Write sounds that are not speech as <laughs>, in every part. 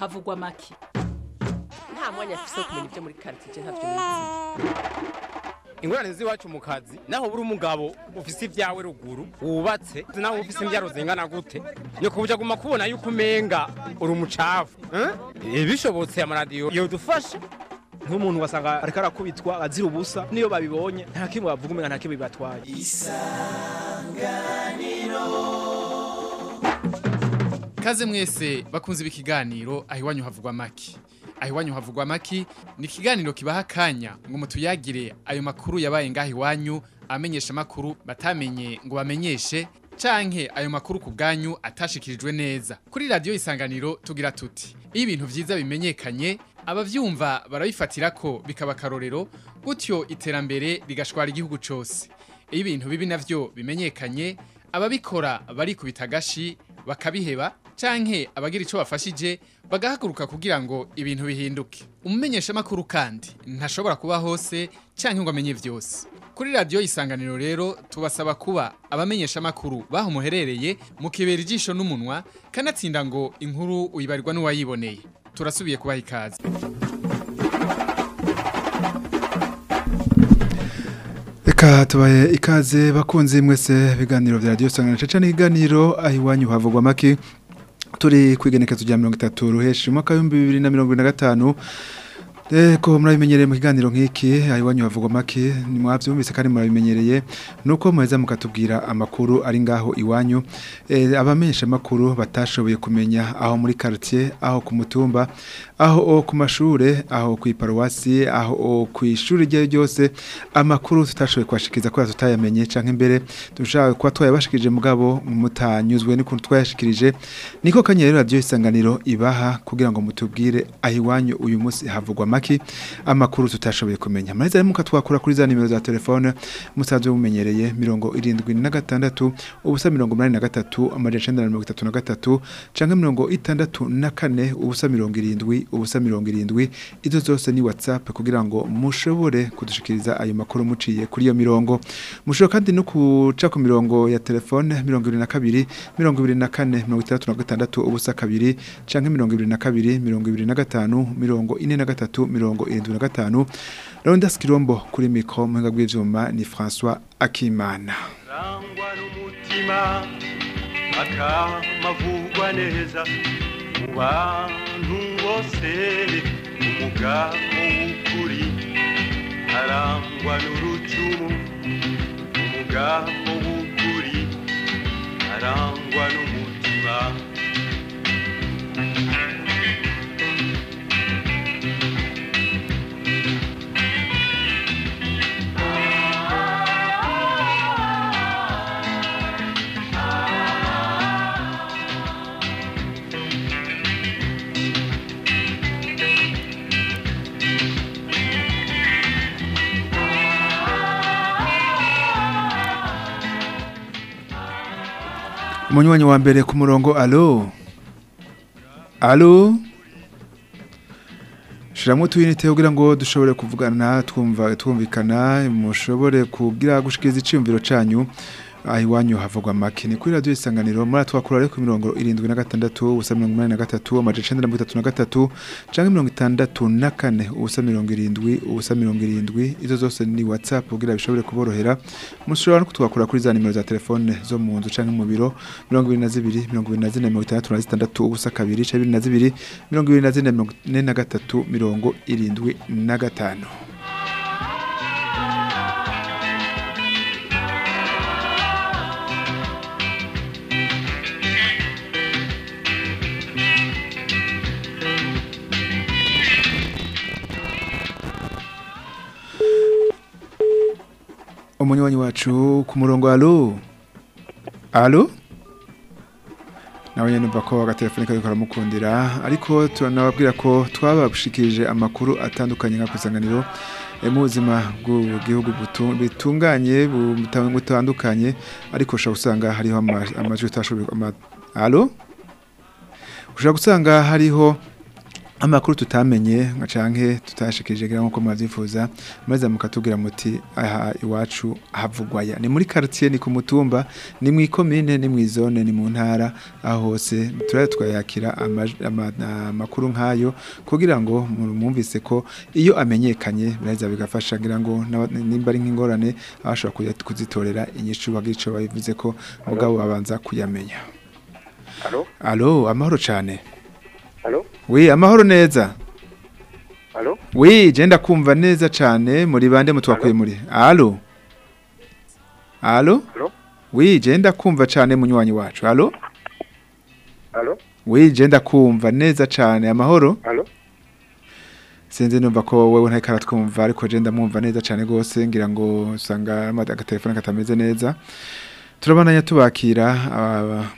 havugwa make nta mwanya afise wo kumenya ibyo muri ntavyo nizi ingorane z'iwacu mu kazi naho buri umugabo ufise ibyawe ruguru wubatse naho ufise imbyaro zingana gute? Ni kubuja guma kubona yuko umenga uri umucafu eh? bishobotse amaradiyo yodufasha nk'umuntu wasanga ariko arakubitwa azira ubusa niyo babibonye nta kimwe bavuga umenga nta kimwe bibatwaye. Kaze mwese bakunze ibi kiganiro aho iwanyu havugwa maki. Aho iwanyu havugwa maki ni ikiganiro kibaha akanya ngo mutuyagire ayo makuru yabaye ngaho iwanyu amenyesha makuru batamenye ngo bamenyeshe canke ayo makuru ku bwanyu atashikirijwe neza. Kuri radio isanganiro tugira tuti iyo ibintu vyiza bimenyekanye abavyumva barabifatira ko bikaba karorero gutyo iterambere rigashwara igihugu cose. Iyo ibintu bibi navyo bimenyekanye ababikora bari kubitagashi bakabiheba canke abagira ico bafashije bagahaguruka kugira ngo ibintu bihinduke. Umumenyesha makuru kandi ntashobora kuba hose canke ngo amenye vyose kuri radio isanganiro rero tubasaba kuba abamenyesha makuru baho muherereye mukibera ijisho n'umunwa kanatsinda ngo inkuru uyibarirwa n'uwayiboneye turasubiye kubaha ikaze. Reka tubaye ikaze bakunze mwese biganiro vya radio sangana caca n'iganiro aho iwanyu havugwa make turi kwigenekezo rya 30 ruheshi umwaka wa 2025 Eko murabimenyereye mu kiganiro nk'iki? Iwanyu havugwa make ni mwavyumvise kandi murabimenyereye. Nuko muheza mukatubwira amakuru ari ngaho iwanyu. E, abamenyesha makuru batashoboye kumenya aho muri quartier aho ku mutumba. Aho ku mashure aho ku iparuwasi aho ku ishuri rye ryose amakuru tutashoboye kwashikiza ko tutayamenye canke imbere dushaka kuba twayabashikije mugabo mutanyuzwe n'ikuntu twayashikirije niko kanyerero radio isanganiro ibaha kugira ngo mutubwire aho iwanyu uyu munsi havugwa make amakuru tutashoboye kumenya. Mariza rero mukatwakura kuri za nimero za telefone musanzwe mumenyereye mirongo irindwi na gatandatu ubusa mirongo umunani na gatatu amajana na mirongo itatu na gatatu canke mirongo itandatu na kane ubusa mirongo irindwi ubusa mirongo irindwi izo zose ni whatsapp kugira ngo mushobore kudushikiriza ayo makuru muciye kuri iyo mirongo. Mushobora kandi no kuca ku mirongo ya telefone mirongo ibiri na kabiri mirongo ibiri na kane mirongo itandatu na gatandatu ubusa kabiri canke mirongo ibiri na kabiri mirongo ibiri na gatanu mirongo ine na gatatu mirongo irindwi na gatanu. Ronda Skirombo kuri mikro muhinga bw'ivyuma ni François Akimana. N'umutima akamavugwa neza. Bantu bose umugabo w'ukuri arangwa n'urucumu umugabo w'ukuri arangwa n'umutima Umunywanyi wa mbere ku murongo alo alo Shiramwe tuyinite kugira ngo dushobore kuvugana twumvikana mushobore kugira gushikiriza iciyumviro canyu aho iwanyu havugwa make ni kuri radio isanganiro muri twakura ariko mirongo irindwi na gatandatu ubusa mirongo umunani na gatatu amajana icenda mirongo itatu na gatatu canke mirongo itandatu na kane ubusa mirongo irindwi ubusa mirongo irindwi. Izo zose ni whatsapp kugira bishobore kuborohera. Mushobora no kutwakura kuri za nimero za telefone zo mu nzu canke mu biro. Mirongo ibiri na zibiri mirongo ibiri na zine mirongo itandatu na zitandatu ubusa kabiri canke ibiri na zibiri mirongo ibiri na zine mirongo ine na gatatu mirongo irindwi na gatanu. Umunywanyi wacu ku murongo alo alo nawe numva ko agatelefoni kariko karamukundira ariko turanababwira ko twabashikirije amakuru atandukanye nka kusanganiro eh, mu buzima bw'igihugu bitunganye bu- butandukanye ariko ushobora gusanga hariho ama- amajwi utashoboye alo ushobora gusanga hariho amakuru tutamenye nka canke tutashikije gira nk'uko mwavyifuza maze mukatubwira muti aha iwacu havugwa ya ni muri quartier ni ku mutumba ni mu ikomine ni mu zone ni mu ntara aho hose ama- amakuru nkayo kugira ngo mwumvise ko iyo amenyekanye biraheza bigafasha ngira ngo nimba ari nk'ingorane abashobora kuzitorera inyishu bagira ico babivuze ko mugabo babanza kuyamenya. Alo? amahoro cane. Wi amahoro neza. Alo? wi je ndakumva neza cane muri bande mutwakuye muri? Alo alo wi je ndakumva cane munywanyi wacu. Alo wi je ndakumva neza cane amahoro? Sinzi numva ko wewe ntari karatwumva ariko je ndamwumva neza cane gose ngira ngo usanga agatelefone katameze neza. Turabandanya tubakira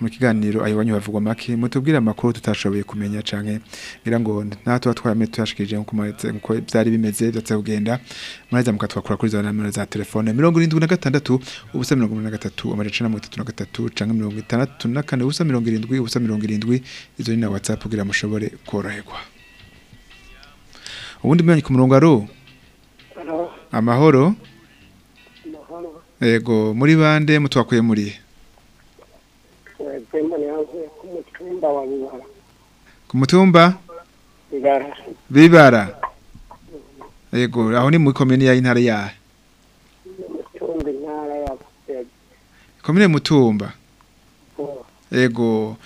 mu kiganiro ayo wanyu bavugwa make mutubwire amakuru tutashoboye kumenya canke ngira ngo nta tuba twame tuyashikije nk'uko byari bimeze byatse kugenda muraheza mukatwakura kuri za nomero za telefone mirongo irindwi na gatandatu ubusa mirongo ine na gatatu amajana mirongo itatu na gatatu canke mirongo itandatu na kane ubusa mirongo irindwi ubusa mirongo irindwi izo ni na whatsapp kugira mushobore koroherwa. Ubundi mwanyi ku murongo aro amahoro? Mahoro? ego muri bande mutwakuye muri Webwe mbona yavuye ku mutumba Bibara. ku mutumba Bibara. bibara ego aho ni muri komine ya intara yahe komine mutumba ego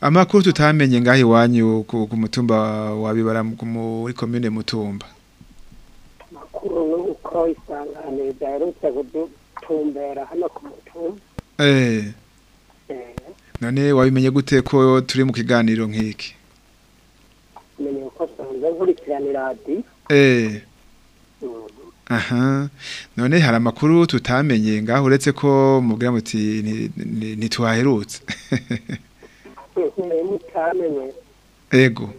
amakuru tutamenye ngaho iwanyu ku, mutumba wa bibara mu- muri komine mutumba Makuru ni uko isanganiro ryaherutse kudutumbera hano ku mutumba. eh. Eh, none wabimenye gute ko turi mu kiganiro nk'iki? Menye uko sanzwe nkurikirana iradiyo. eh. Mm. aha. None hari amakuru tutamenye ngaho uretse ko mubwira muti ni- ni- ntitwaherutse <laughs> Niyo mutamenye. Ego.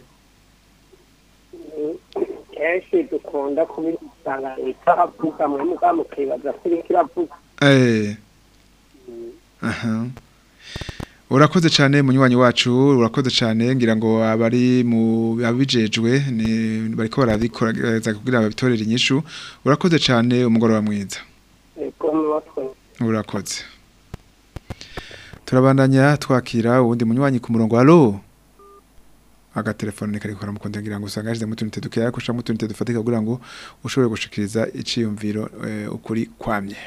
Kenshi dukunda kubisanga itavuga mwe muga mukibaza ko iriko iravuga. Eh. Aha. Urakoze cyane munywanyi wacu urakoze cyane. Ngira ngo abari mu abijejwe ni bariko barabikora kugira babitorere inyishu. Urakoze cyane umugoroba mwiza. Urakoze. Turabandanya twakira uwundi munywanyi ku murongo. Alo agatelefone kari gukora mu konti ngira ngo usanga hashize mutunite dukeya kusha mutunite dufatika kugira ngo ushobore gushikiriza iciyumviro eh, ukuri kwamye.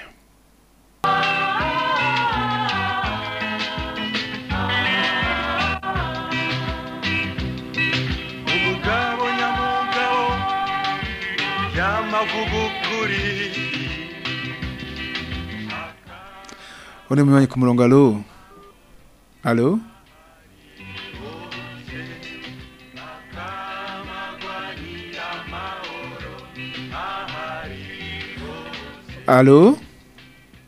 Ukuri One munywanyi ku murongo alo alo? Alo?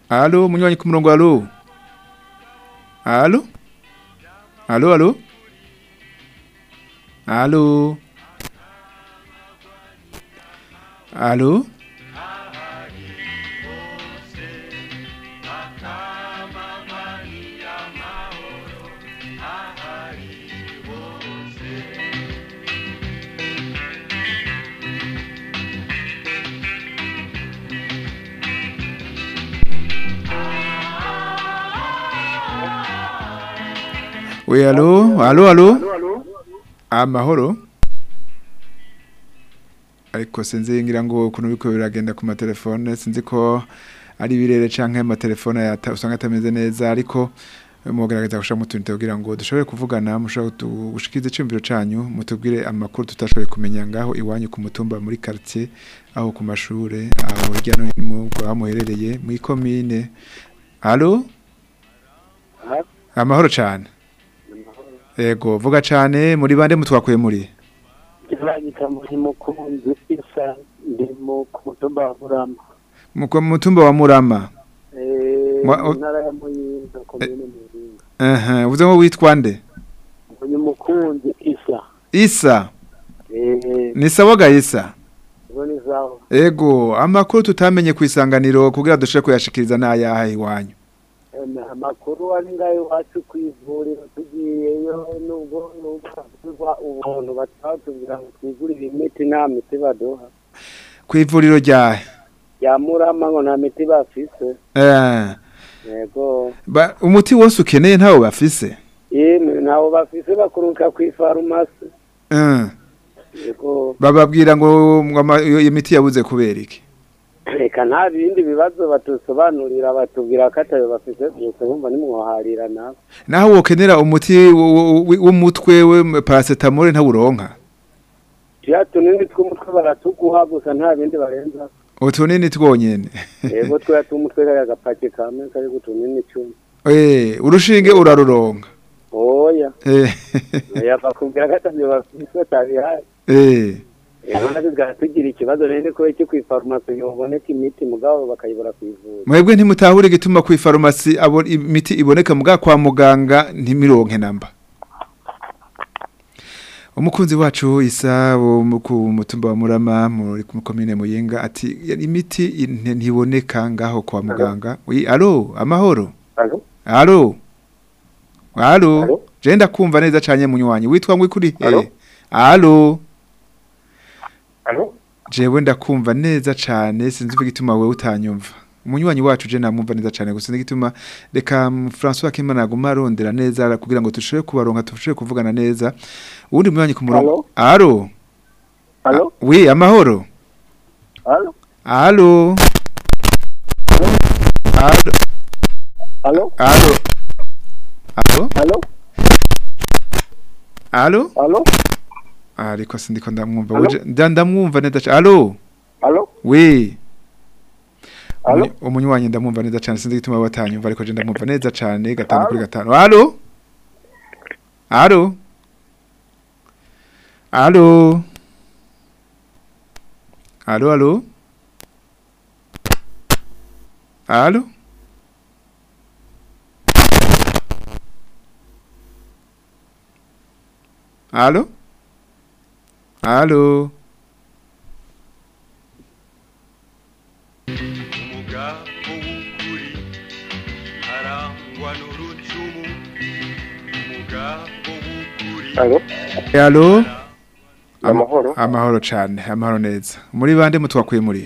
Alo munywanyi ku murongo alo? Alo? Alo alo? Alo? Alo? We alo alo alo amahoro ariko sinzi ngira ngo ukuntu biko biragenda ku matelefone sinzi ko ari birere canke amatelefone yata usanga atameze neza ariko mugerageza gushaka mutunite kugira ngo dushobore kuvugana mushobora gushikiza iciyumviro canyu mutubwire amakuru tutashoboye kumenya ngaho iwanyu ku mutumba muri quartier aho ku mashure aho hirya no hino aho muherereye mu ikomine alo amahoro cane. Ego vuga cane muri bande mutwakuye muri? Kiragita muri mukunzi isa ndi mu ku mutumba wa Murama. mu ku mutumba wa Murama. Eh, ntara ya Muyinga komine Muyinga. aha uvuze ngo witwa nde? Uyu mukunzi isa. Isa. Eh, ni sawa ga Isa ego amakuru tutamenye ku isanganiro kugira dushobore kuyashikiriza n'ayaha iwanyu. Amakuru ari ngaho iwacu ku ivuriro tugiyeyo nubwo nubwo ubuntu batubwira ngo twigurire imiti nta miti baduha. Ku ivuriro ryahe ya murama ngo nta miti bafise. Eh, umuti wose ukeneye ntawo bafise? Yemwe ntawo bafise bakuruka ku ifarumasi. Eh, bababwira ngo iyo miti yabuze kubera iki? Reka nta bindi bibazo batusobanurira batubwira ko atayo bafise gusa bumva nimwoharira nabo naho wokenera umuti w'umutwe we paracetamol ntawuronka tuya tunini tw'umutwe baratuguha gusa nta bindi barenza. Utunini twonyene. Yego twoya tw'umutwe kariya gapaki kamwe kari gutunini icumi Eh, urushinge uraruronka oya. Eh, oya bakubwira ko atabyo bafise atabihari eh, rero na byo tugira ikibazo rero ko iki ku ifarumasi yoboneka imiti mugabo bakayibura ku ivuriro. Mwebwe ntimutahure igituma ku ifarumasi imiti iboneka muga kwa muganga ntimironke namba. Umukunzi wacu isa ku mutumba wa murama muri komine muyinga ati "Ya- imiti ntiboneka ngaho kwa muganga. Wi alo amahoro. Alo? alo? Alo? Alo? je ndakumva neza cane munywanyi. Witwa ngwi kuri Alo? he alo Alo? Jewe ndakumva neza cyane sinzi igituma wewe utanyumva umunywanyi wacu je namumva neza cyane gusa n'igituma reka mm, François Kimana aguma arondera neza kugira ngo tushobore kubaronka tushobore kuvugana neza uwundi munywanyi ku murongo alo Alo? oui amahoro Alo? alo alo Alo? alo alo Alo? Ariko sindiko ndamwumva ndamwumva neza alo? Umunyi- umunywanyi ndamwumva neza cyane sinzi gituma batanyumva ariko ndamwumva neza cyane gatanu kuri gatanu alo alo alo alo alo alo alo alo umugabo w'ukuri arangwa n'urucumu umugabo w'ukuri Alo? alo Amahoro? amahoro cyane amahoro neza muri bande mutwakuye muri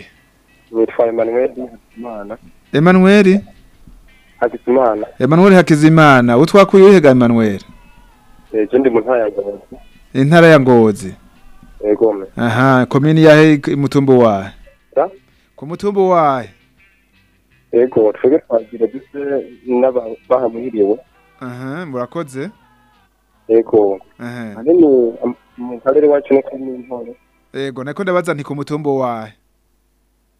Nitwa Emmanuel Hakizimana. Emmanuel Hakizimana. Emmanuel Hakizimana utwakuye uhega Emmanuel Ejo ndi mu ntara ya Ngozi. intara ya Ngozi Egome. Aha, komini ya hei mutumbo wae. Ta? Kumutumbo wae. Ego, tufege twagira duse n'abahamwiriwe. Aha, murakoze. Ego. Aha. Ane ni mu karere wacu no kuri intore. Ego, nako ndabaza nti kumutumbo wae.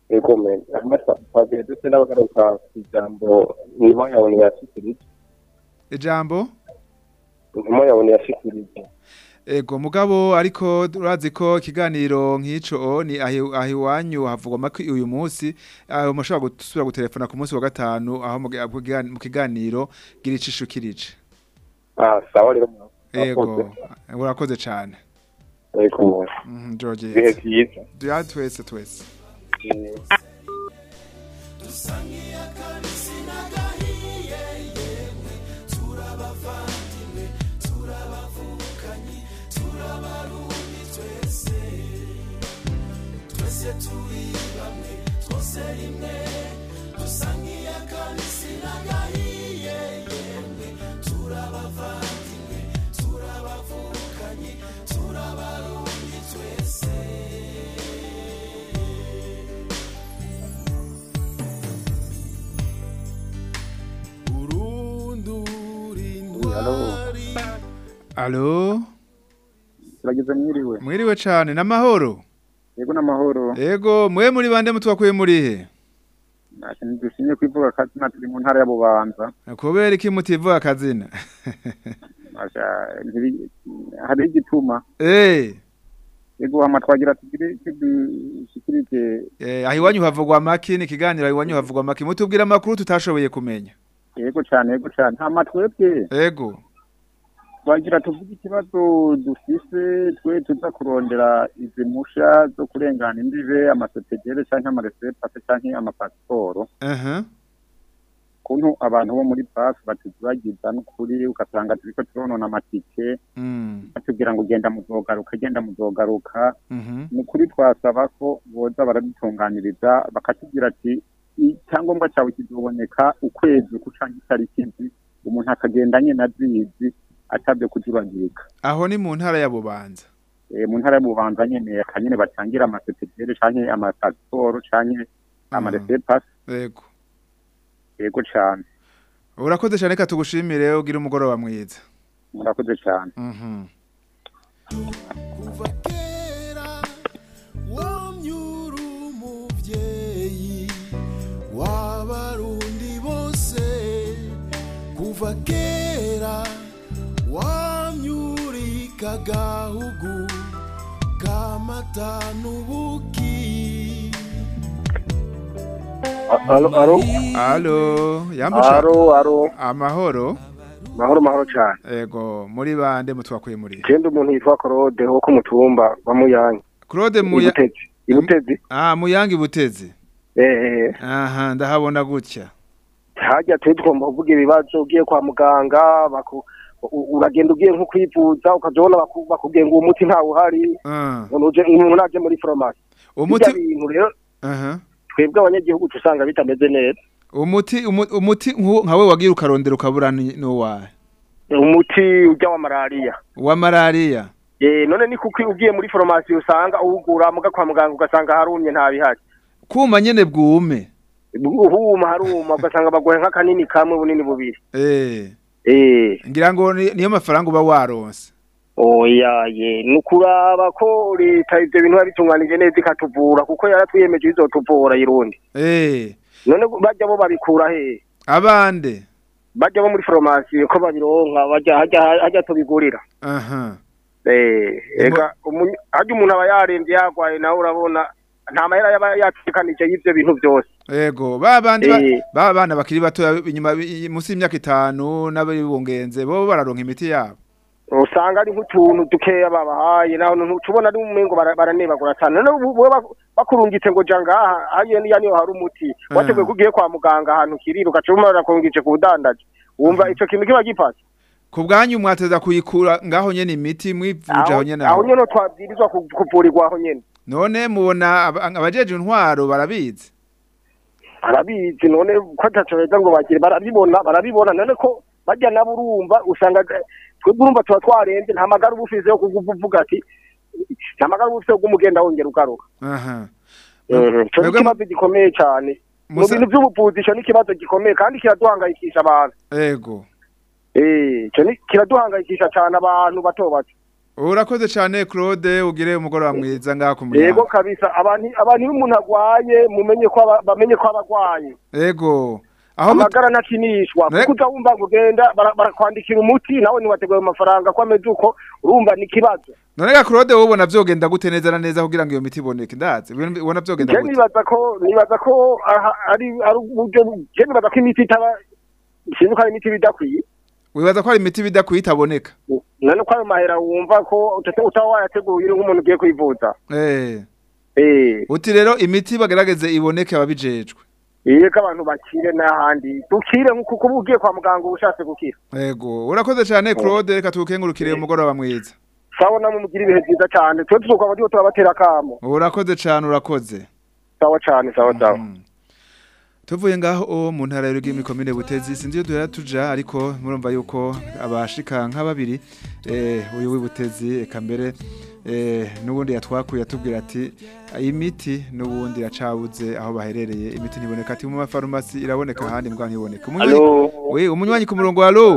Ego men, amatwa twagira duse n'abagaruka ijambo ni ho yabonye yashikirije. Ijambo? Niho yabonye yashikirije. Ego mugabo ariko urazi ko ikiganiro nk'ico ni ahi wanyu havugwa maki uyu munsi. Aho mushobora gusubira gutelefona ku munsi wa gatanu aho mu ga- mu kiganiro gira icishukirije Ah, sawa rero. Ego urakoze. cyane Yego. Mhm George Bihe byiza. ya twese twese turi bamwe twose rimwe dusa nk'iyakanisi n'agahiye yemwe turabavandimwe turabavukanye turabarundi twese. Alo Turageze mwiriwe. Mwiriwe cyane n'amahoro. yego n'amahoro. Yego mwe muri bande mutwakuye murihe nta kintu dusinye kwivuga akazina turi mu ntara y'abubanza. Kubera iki mutivuga akazina hari igituma. Eee yego amatwagira tugire eh, aho iwanyu havugwa amaki ni ikiganiro aho iwanyu havugwa amaki. Mutubwira amakuru tutashoboye kumenya. Yego cyane yego cyane nta matwebwe. Yego. Twagira tuvuge ikibazo dufise twe tuza kurondera izi musha zo kurengana imbibe amasetegere canke amaresepase canke amapasiporo. aha ukuntu abantu bo muri pasi batuzuragiza n'ukuri ugasanga turiko turonona amatike Mm. batubwira ngo genda muzogaruka genda muzogaruka Mhm. ni ukuri twasaba ko boza baradutunganiriza bakatubwira ati icyangombwa cyawe kizoboneka ukwezi uku canke itariki umuntu akagenda nyene azizi atabyo kujuragirika aho ni mu ntara ya bubanza. Eh, mu ntara y'ububanza nyene akanyene batangira amasepetere canke amapasiporo canke amaresepasi yego. Yego cane. Urakoze cyane reka tugushimire ugira umugoroba mwiza. Murakoze cane. Mhm. kuva kera wamyura umuvyeyi w'abarundi bose. Kuva kera wamyurika gahugu kamata n'ubuki Alo, alo. Alo. Alo. Amahoro. Mahoro mahoro cyane. Ego, muri bande mutwakuye muri. Kenda umuntu yitwa Claude wo ku mutumba wa Muyange. Claude Muya. Ibutezi. Ibutezi. Ah, Muyange Ibutezi. Eh, Aha, ndahabona gutya. hajya twe tugomba kuvuga ibibazo ugiye kwa muganga baku uragenda ugiye nko kwivuza baku- bakubwiye ngo umuti ntawe uhari Ah. umuntu naje muri farumasi Umuti bintu rero twebwe abanyagihugu tusanga bitameze neza Umuti umu- umuti nkawe wagira ukarondera ukabura ni nuwahe? umuti ujya wa malaria Wa malaria. eh none ni kuko ugiye muri farumasi usanga uwugura muga kwa muganga ugasanga harumye nta bihari Kuma nyene bwume. uhuma haruma ugasanga bagoye nk'akanini kamwe bunini bubiri Eh. Eh Ngira ngo ni- niyo mafaranga uba waronse. oya ye nukuraba ko leta ivyo bintu yabitunganije neza ikatuvura kuko yaratwiyemeje izotuvura irundi Eh. none bajya bo babikura he Abande. bajya bo muri farumasi ko babironka hajya tubigurira Aha. eh ega umuntu aba yarembye yagwaye nawe urabona nta mahera yaba yatekanije y'ivyo bintu byose. Ego, ba bandi ba- Eh. bakiri bato inyuma i- musi y'imyaka itanu n'abibungenze bo bararonka imiti yabo. usanga ari nk'utuntu dukeya babahaye naho ntubona ari umengo bara- baranebagura cyane. None ubu bo bak- bakurungitse ngo ja ngaha hariya niyo hari umuti. Wateguye ko ugiye kwa muganga ahantu kirira ugaca umara barakurungitse ku budandaji. Wumva ico kintu kiba gipasa? Ku bwanyu mwateza kuyikura ngaho nyene imiti mwivuje aho nyene. aho. nyene twabwirizwa ku- kuvurirwa aho nyene. None mubona aba- abajeje intwaro barabizi. arabizi none ko ataco beza ngo bagire barabibona barabibona none ko bajya nabo urumva usanga eh, twebwe urumva tuba twarenze nta magara uba ufise yo kuvuga ati nta magara uba ufise yo kumugenda wongera ugaruka Aha. ico ni Mwebwe mu- ikibazo gikomeye cyane mu bintu by'ubuvuzi ico ni ikibazo gikomeye kandi kiraduhangayikisha abantu Ego. eh ico ni kiraduhangayikisha cyane abantu bato bato Urakoze cyane Claude ugire umugoroba mwiza ngaho ku yego kabisa abantu abantu iyo umuntu agwaye mumenye ko aba- bamenye ko abagwaye Ego. Aho mut- amagara ntakinishwa kuko uza wumva ngo ugenda bara- barakwandikira umuti nawe ntiwateguye amafaranga ko ameze uko urumva ni ikibazo None ga Claude wobona vyogenda gute neza na neza kugira ngo iyo miti iboneke ndazi. Ubona vyogenda je gute? nibaza ko nibaza ko ari ari uburyo nibaza ko imiti itaba sinzi ko ari imiti bidakwiye Wibaza ko ari imiti bidakwiye itaboneka. None ko ayo mahera wumva ko utaba wayateguye uri nk'umuntu ugiye kwivuza Eh. eh Uti rero imiti bagerageze iboneke ababijejwe. yego abantu bakire n'ahandi dukire nk'uko kuba ugiye kwa muganga uba ushatse gukira Ego. Urakoze cyane Claude reka tukengurukire umugoroba mwiza. sawa namwe mugira ibihe byiza cyane twe tuzoka abadiho turabatera akamo Urakoze cyane urakoze. sawa cyane sawa sawa Tuvuye ngaho mu ntara y'urugi muri komine Butezi sinzi iyo duhera tuja ariko murumva yuko abashika nka babiri eh uyu w'Ibutezi eka mbere eh nubundi yatwakuye atubwira ati imiti nubundi yacabuze aho baherereye. Imiti ntiboneka ati mu mafarumasi iraboneka ahandi mbwa ntiboneka. Umunywanyi ku murongo allo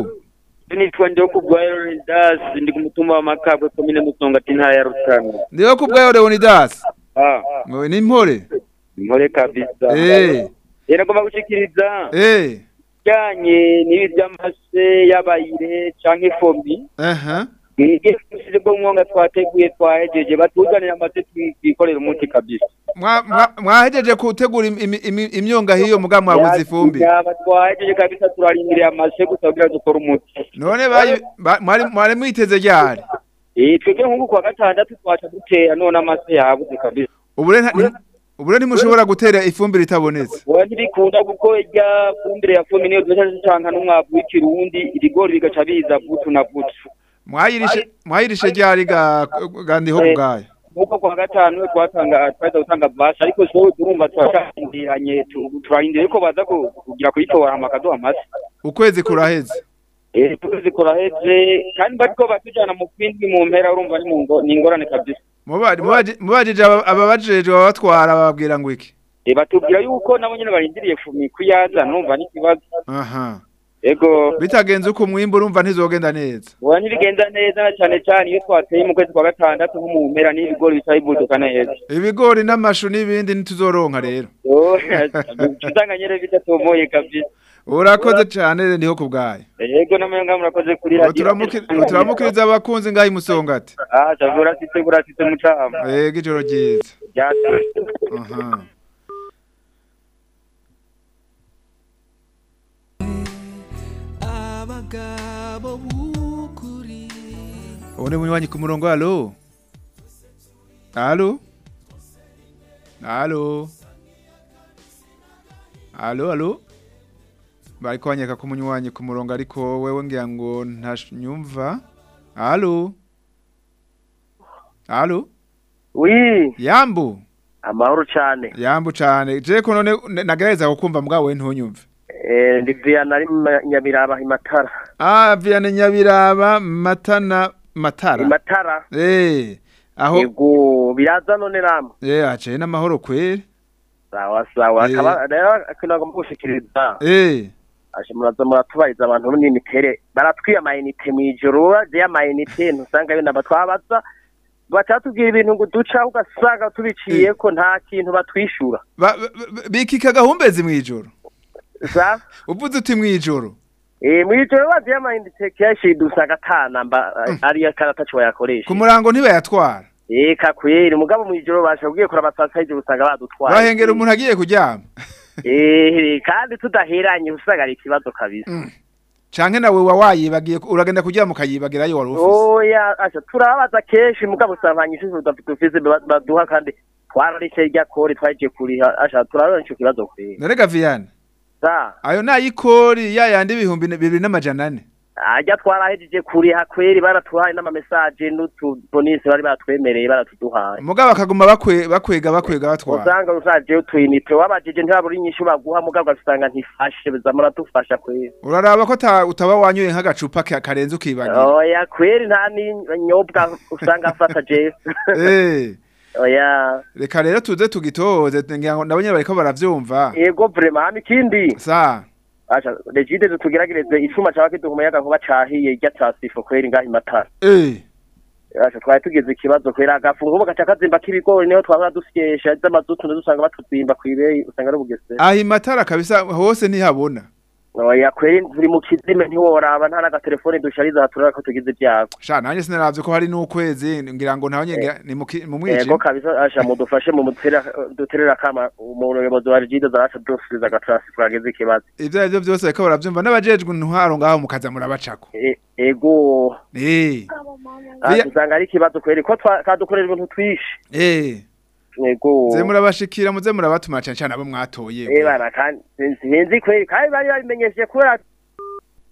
nitwa Njoku bwa Leonidas ndi ku mutumba wa Makabwe komine Musonga ati ntara ya Rutana. Ndiyo kubwayo Leonidas ah ni mpore? Mpore kabisa. Eh. Rero ngomba gushikiriza eh bijyanye n'ibi by'amase y'abayire aha mwige kusize bwo mwonga twateguye twahejeje batuzanira amase twikorera umuti kabisa. Mwa- mwa- mwahejeje gutegura imyonga hiyo muga mwabuze ifumbi twahejeje kabisa turarindiriye amase gusa kugira dukore umuti. None mwari mwiteze ryari? Eh twebwe nk'ubu kwa gatandatu twaca dutera none amase yabuze kabisa. Ubu rero nta- ubure ntimushobora gutera ifumbire itabonetse. Oya ntibikunda kuko irya fumbire ya fumi niyo duca ducanka n'umwavu w'ikirundi ibigori bigaca biza vutu na vutu mwayirishe ryari ga gandiho Eh. kubgaye nk'uko kwa gatanu twatanga twaza gutanga basha ariko so turumva turacarindiranye tu- turarindiriye ko baza ku- kugira kuyitora hama bakaduha amase. Ukwezi kuraheze. Eh tuzi kuraheze kandi bariko batujana mu kwindwi mu mpera urumva ni ingorane kabisa. Mubajije aba- ababajejwe babatwara bababwira ngo iki? Batubwira yuko nabo nyene barindiriye fumi kuyaza numva n'ikibazo. Aha. Ego. Bitagenze uko umwimbu urumva ntizogenda neza. Uba ntibigenda neza na cane cane iyo twateye mu kwezi kwa gatandatu nko mu mpera n'ibigori bica bivuduka neza. Ibigori n'amashu n'ibindi ntituzoronka rero. Usanga <laughs> nyene bidatomoye kabisa. Urakoze cyane ni ho kubgaye yego namwe ngaho murakoze kuri turamuki- turamukiriza abakunzi ngaho imusongati ah chavura sitse burasitse mucama yego ijoro ryiza. Aha. Abagabo b'ukuri. Ubu ni munywanyi ku murongo alo? Alo? Alo? Alo alo? Bariko banyeka ko umunywanyi ku murongo ariko wewe ngira ngo ntanyumva. Alo alo wi yambu? Amahoro cyane yambu cane. Je ko none n- nagerageza kukumva mbwawe ntunyumve. Eh ndi Viana ari nyabiraba imatara ah viane nyabiraba matana matara. Imatara eh aho yego biraza none ramwe eh ace n'amahoro kweri. Sawa sawa. Eh. akaba rero akinago gushikiriza. Eh. Ashe muraza muratubariza abantu n'imitere baratwiye amayinite mw'ijoro je amayinite ntusanga yo naba twabaza. Batatubwira ibintu ngo duca ugasanga tubiciye ko nta kintu batwishura. Ba- ba- ba- bikika gahumbezi mwijoro uvuze uti mwijoro eh mw'ijoro baziye amayinite kenshi dusanga atanamba ariyo karata cyo bayakoresha. Ku murango ntibayatwara Eka kweri mugabo mw'ijoro bashabwiye kuraba saa sita usanga badutwaye. Bahengera umuntu agiye kuryama. eh kandi tudaheranye usanga ari ikibazo kabisa. Canke nawe wa wayibagiye uragenda kuryama ukayibagirayo wari ufise oya acha turabaza kenshi mugabo usanga ishusho dufise baduha kandi twararishe rya kore twaje kuriha. Acha turabona ico kibazo kweri narega viane sa. Ayo nayikori ya yandi ibihumbi bibiri n'amajana ane. Ajya twarahejeje kuriha kweri baratuhaye n'amamesaje n'utubonisi bari batwemereye baratuduhaye. Mugabo bakaguma bakwe bakwega bakwega batwara. Usanga usaje utwinite wabajije ntibabura inyishu baguha mugabo ugasanga ntifashe biza muradufasha kweri. Uraraba ko ta- utaba wanyoye nk'agacupa ka- karenze ukibagira oya kweri nta n'inyobwa usanga afata <laughs> jewe eh. Oya reka rero tuze tugitoze ngira ngo nabo nyene bariko baravyumva. Yego hama ikindi. Sa. Regide tutugeragereze icuma caba kiduha umuyaga nkuba cahiye irya tasifo kweri ngaho imatara eh. Twari tugeze ikibazo kweri agafu nkubu gaca kazimba k'ibigori ni ho twahora dusyesha z'amazutu dusanga batuzimba kw'ibeye usanga ari ubugesera aho imatara kabisa hose ntihabona oya kweri turi mu kizime ntiworaba nta n'agatelefone dushariza turara ko tugize ibyago. Sha nanjye sinaravye ko hari n'ukwezi ngira ngo naho nyene ni mu mu yego kabisa asha mudufashe mu mutera duterera kama umuyobozi wa regide zaraca dusubiza agatrasifo ageze ikibazo. Ivyo arivyo vyose bariko baravyumva. N'abajejwe intwaro ngaho mukaza murabacako E- ego. Eh. Usanga ari ikibazo kweri ko twa- kadukorera ibintu twishe eh. Yego. Ze murabashikira muze murabatuma cane cane abo mwatoye Eh bana kandi sinzi kweri kandi bari babimenyesheje kubera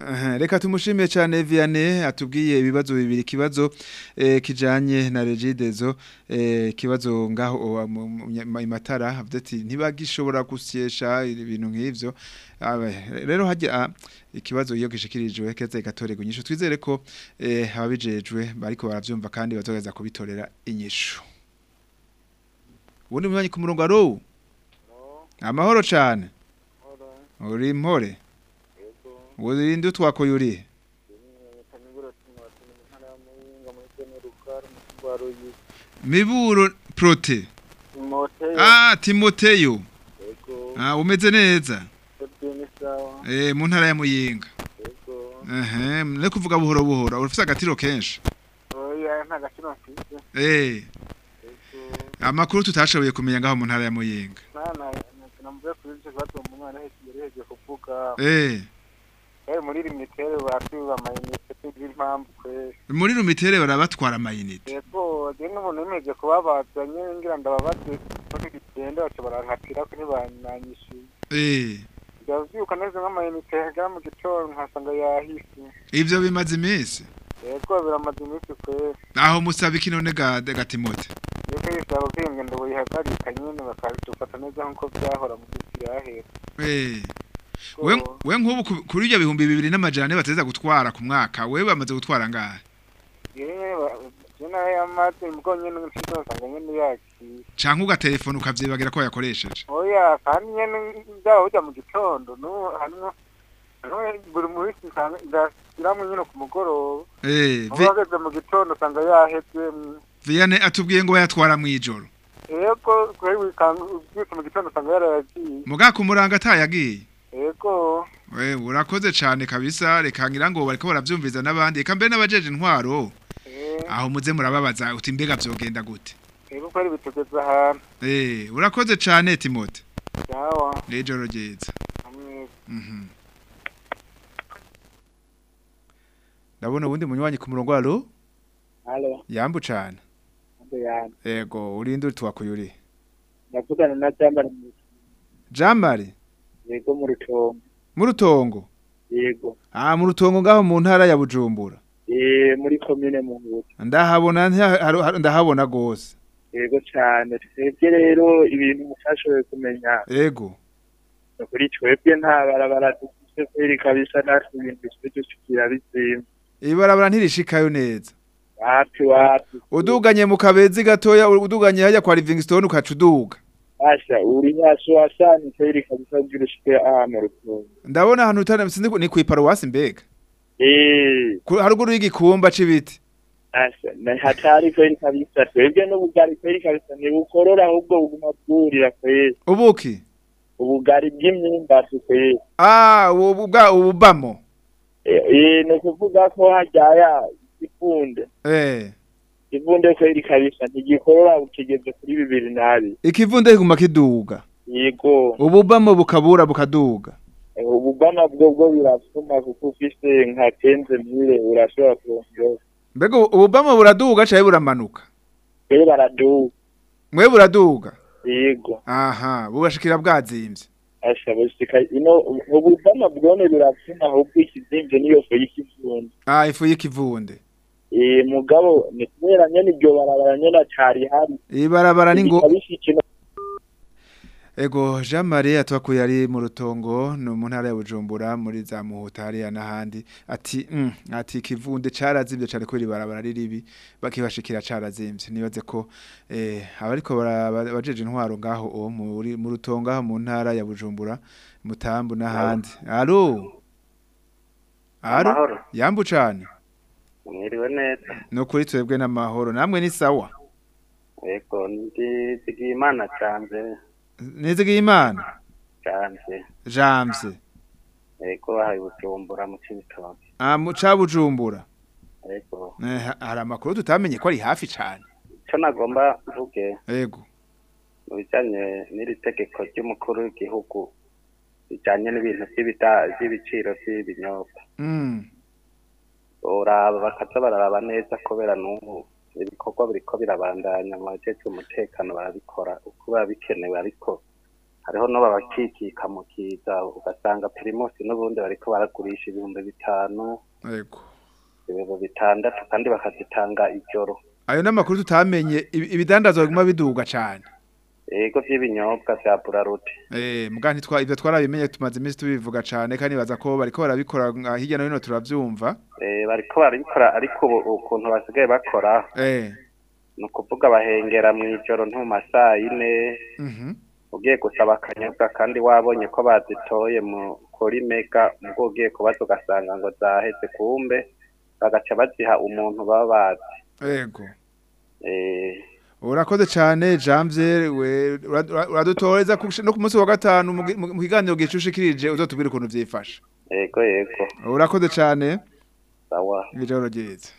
Aha, reka tumushimiye cyane Vianney atubwiye ibibazo bibiri kibazo eh, kijanye na Regidezo eh, kibazo ngaho imatara avuze ati ntibagishobora gusyesha ibintu nk'ivyo. Rero hajya ah, ikibazo iyo gishikirijwe keze gatorego inyishu. Twizere ko eh, ababijejwe bariko baravyumva kandi bazogeza kubitorera inyishu. Ubundi mwanyi ku murongo aro amahoro cane. Uri mpore. Urinde utwakoye uri Miburo prote. Ah Timoteyo. Ah umeze neza. Eh mu ntara ya Muyinga. Eh ne kuvuga buhoro buhoro. Urafise agatiro kenshi. Nta gakino mfise. Eh. Amakuru tutashoboye kumenya ngaho mu ntara ya Muyinga. Kuri Eh. Eh muri limitere bakwiba amayinite tugira impamvu kweri muri rumitere barabatwara amayinite. Yego je n'umuntu yemeje kubabaza nyine ngira ndababaze ngende baca barankatira ko ntibanyanyishuye eh. Ndavyuka neza nk'amayinite hagera mu gitondo nkasanga yahise. Ivyo bimaze iminsi. Yego biramaze iminsi kwera aho musaba iki none ga gatimote yuko bisaba ko iyo ngendo buyihagarika nyene bakadufata neza nk'uko vyahora mu minsi yahera. Eh. We nk'ubu ku- kuri ibyo bihumbi bibiri n'amajana bateza gutwara ku mwaka we bamaze gutwara ngahe? Yewe je na yo yamaze ubwo nyene nshize nsanga nyene yakiye canke ugaterefona ukavyibagira ko yakoresheje oya kandi nyene ndaho ujya mu gitondo n'ubu harimwo buri munsi nsanga ndasiramwo nyene ku mugoroba. Eh hageze mu gitondo usanga yaheze mm, Viane atubwiye ngo bayatwara mw'ijoro yego kuri wikanga mu gitondo usanga yarayagiye muga ku muranga atayagiye yego. We urakoze cane kabisa. Reka ngira ngo bariko baravyumviza n'abandi. Eka mbere n'abajeje intwaro. Aho muze murababaza uti mbega vyogenda gute? Yego kwari bitugeze ahantu. Eh urakoze cane Timote n'ijoro ryiza. Hamwe Mhm. Ndabona ubundi munywanyi ku murongo alo Halo, yambu cane ndo yani. ego urinde utwakuye uri Ndavugana na Jamba mu jamari yego mu rutongo. mu rutongo Yego. ah mu rutongo ngaho mu ntara ya bujumbura Eh muri commune mu Huye. ndahabona ndahabona gose Yego cyane. Twebwe rero ibintu mutashoboye kumenya. ego No kuri twebwe nta barabara dufite kabisa natwe ibintu twe dushikira bizimba. Ibarabara ntirishikayo neza Wapi wapi. uduganye mu kabezi gatoya uduganye hajya kwa Livingstone ukaca uduga Asha uri nyaso wasani kweri kabisa ngirushike aha mu rutongo. ndabona ahantu utana sinzi ni kwiparuwasi mbega Eh. Haruguru y'igikumba c'ibiti Asha na hatari kweri kabisa. Twebwe n'ubugari kweri kabisa ni bukorora ahubwo buguma bwurira kweri. ubuki Ubugari bw'imyumbati kweri. ah ubu bwa ububamo Eh, ni ukuvuga ko hajyaya ifunde eh. Ifunde kweri kabisa ntigikorora kigeze kuri bibiri nabi. Ikivunde kiguma kiduga. Yego. Ububamo bukabura bukaduga. Eh, ubugana bwo bwo birasuma kuko ufise nka kenze mire urashobora kurongera. Mbega ubu- ububamo buraduga caye buramanuka? Rero baraduga mwe buraduga? Yego. Aha bugashikira bwazimvye asha bushika ino ubugana bwone birasuma ahubwo ikizimvye niyo fo y'ikifunde ah ifu y'ikivunde eh mugabo ni kubera nyene iryo barabara nyene acari hari ibarabara ni ngo Ego Jean Marie atwakuye ari mu rutongo no mu ntara ya Bujumbura muri za Muhuta hariya n'ahandi ati mm, ati kivunde carazimvye cane ko barabara riribi bakibashikira carazimvye nibaze ko eh abariko bara- ba- bajeje intwaro ngaho o muri mu rutongo mu ntara ya Bujumbura mutambu n'ahandi allo Amahoro. yambu cane? Mwiriwe neza. No kuri twebwe n'amahoro. Namwe ni sawa? Yego ndi zigimana canze nizigiye imana. Canze jamvye yego bahaye bujumbura mu cibitoke ah mu cabujumbura yego Eh, ha- hari amakuru tutamenye ko ari hafi cane. Ico nagomba mvuge. Ego. mu bijanye n'iri tegeko ry'umukuru w'igihugu bijanye n'ibintu vy'ibiciro vy'ibinyobwa. Mm. uraba bakaza bararaba neza kubera n'ubu ibikorwa biriko birabandanya mu bajejwe umutekano barabikora uko biba bikenewe ariko hariho no babakikika mu kiza ugasanga pirimusi n'ubundi bariko baragurisha ibihumbi bitanu Ego. ibihumbi bitandatu kandi bakazitanga ijoro Ayo namakuru tutamenye ibi- ibidandazwa biguma biduga cane. Ego vy'ibinyobwa vya burarudi Eh ntitwa ivyo twarabimenye tumaze iminsi tubivuga cane kandi baza ko bariko barabikora hirya no hino turavyumva. Eh, bariko barabikora ariko ukuntu basigaye bakora Eh. ni ukuvuga bahengera mw'ijoro nko mu masaa yine Mhm. ugiye gusaba akanyobwa kandi wabonye ko bazitoye mu kuri mega ubwo ugiye kubaza ugasanga ngo zaheze kumbe bagaca baziha umuntu baba bazi. Eh, Urakoze ura- ura- uradutoreza no ku munsi wa gatanu mu kiganiro gicushikirije uzotubwira ukuntu vyifashe. yego yego Urakoze cane. sawa Ijoro ryiza.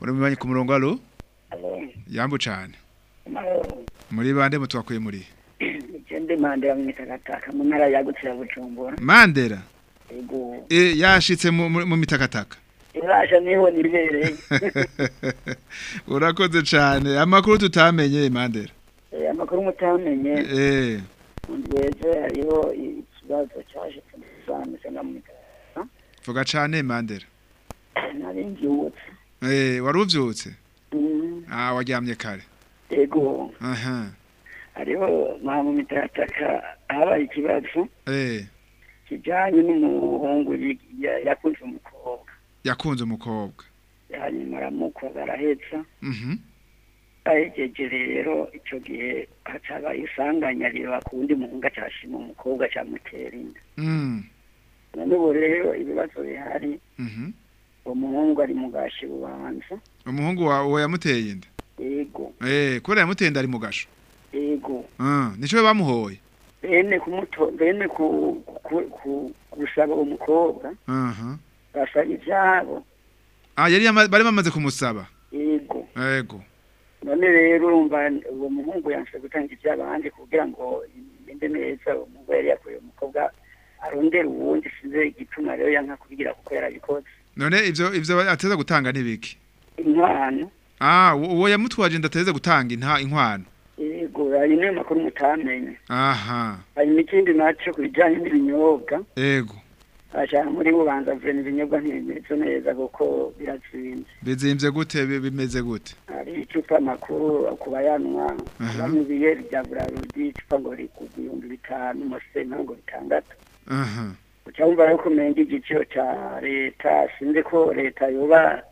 Uri mu ku murongo alo? Yambu cane. Muri bande mutwakuye muri? Ikindi mandela mwitagataka mu ntara yagutse ya Bujumbura. Mandera. Ego. E, yashitse mu mitakataka. Ibasha ni ho nirbereye. <laughs> Urakoze cane. Amakuru tutamenye Mandera. Eh, amakuru mutamenye. Eh. Ndweze hariho ikibazo cyashitse musanze na muganga vuga cane Mandela. Nari mbyutse. Eh waruvyutse Mm, ah waryamye kare. Ego. Aha. Hariho mama mitataka habaye ikibazo. Eh. Kijanye n'umuhungu yakunze umukobwa. Yakunze umukobwa? Hanyuma aramukwa barahetsa mhm. Ahejeje rero ico gihe hacaba isanganya riba ku wundi muhungu acashima umukobwa camutera inda. Mm. None ubu rero ibibazo bihari mhm. uwo muhungu ari mu gashi bubanza. Umuhungu wawe yamuteye inda? Ego eh kubera yamuteye inda ari mu gasho ego ah nico bamuhoye? Bene kumuto bene uwo mukobwa aha ah yari bari bamaze kumusaba. Ego ego none rero urumva uwo muhungu yanse gutanga ivy'abandi kugira ngo bimende neza uwo muhungu yari yakuye umukobwa arondera uwundi sinzi igituma rero yanka kubigira kuko yarabikoze. None ivyo ivyo ateza gutanga nibiki inkwano. Ah uwo yamutwaje ndateze gutanga inkwano? Ego ayo niyo makuru mutamenye aha. Hanyuma ikindi naco ku bijanye n'ibinyobwa. Ego ashaka muri bubanza vena ibinyobwa ntibimeze neza kuko birazimvye bizimvye gute? Bi- bimeze gute? Hari icupa makuru ku bayanwa Aha. banywa ibiyeri bya burarudi icupa ngo riri ku bihumbi bitanu mose ntabwo bitandatu. Wumva yuko umenga igiciro ca leta sinzi ko leta yoba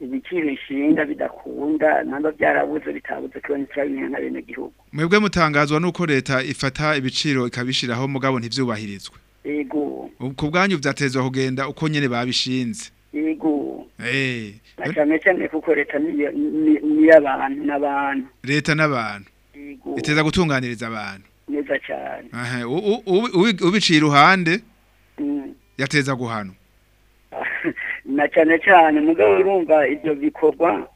ibiciro ishinga bidakunda namba byarabuze bitabuze kubona turabimenya nka bene gihugu. Mwebwe mutangazwa nuko leta ifata ibiciro ikabishiraho mugabo ntivyubahirizwe. Ego ku bwanyu vyatezwa kugenda uko nyene babishinze. Ego eh. Cyane cyane kuko leta ni- niy'abantu n'abantu. Leta n'abantu. Ego iteza gutunganiriza abantu. Neza cyane ubi- ubiciye iruhande Mm. yateza guhanwa. <laughs> Na cyane cyane mugabo urumva ibyo bikorwa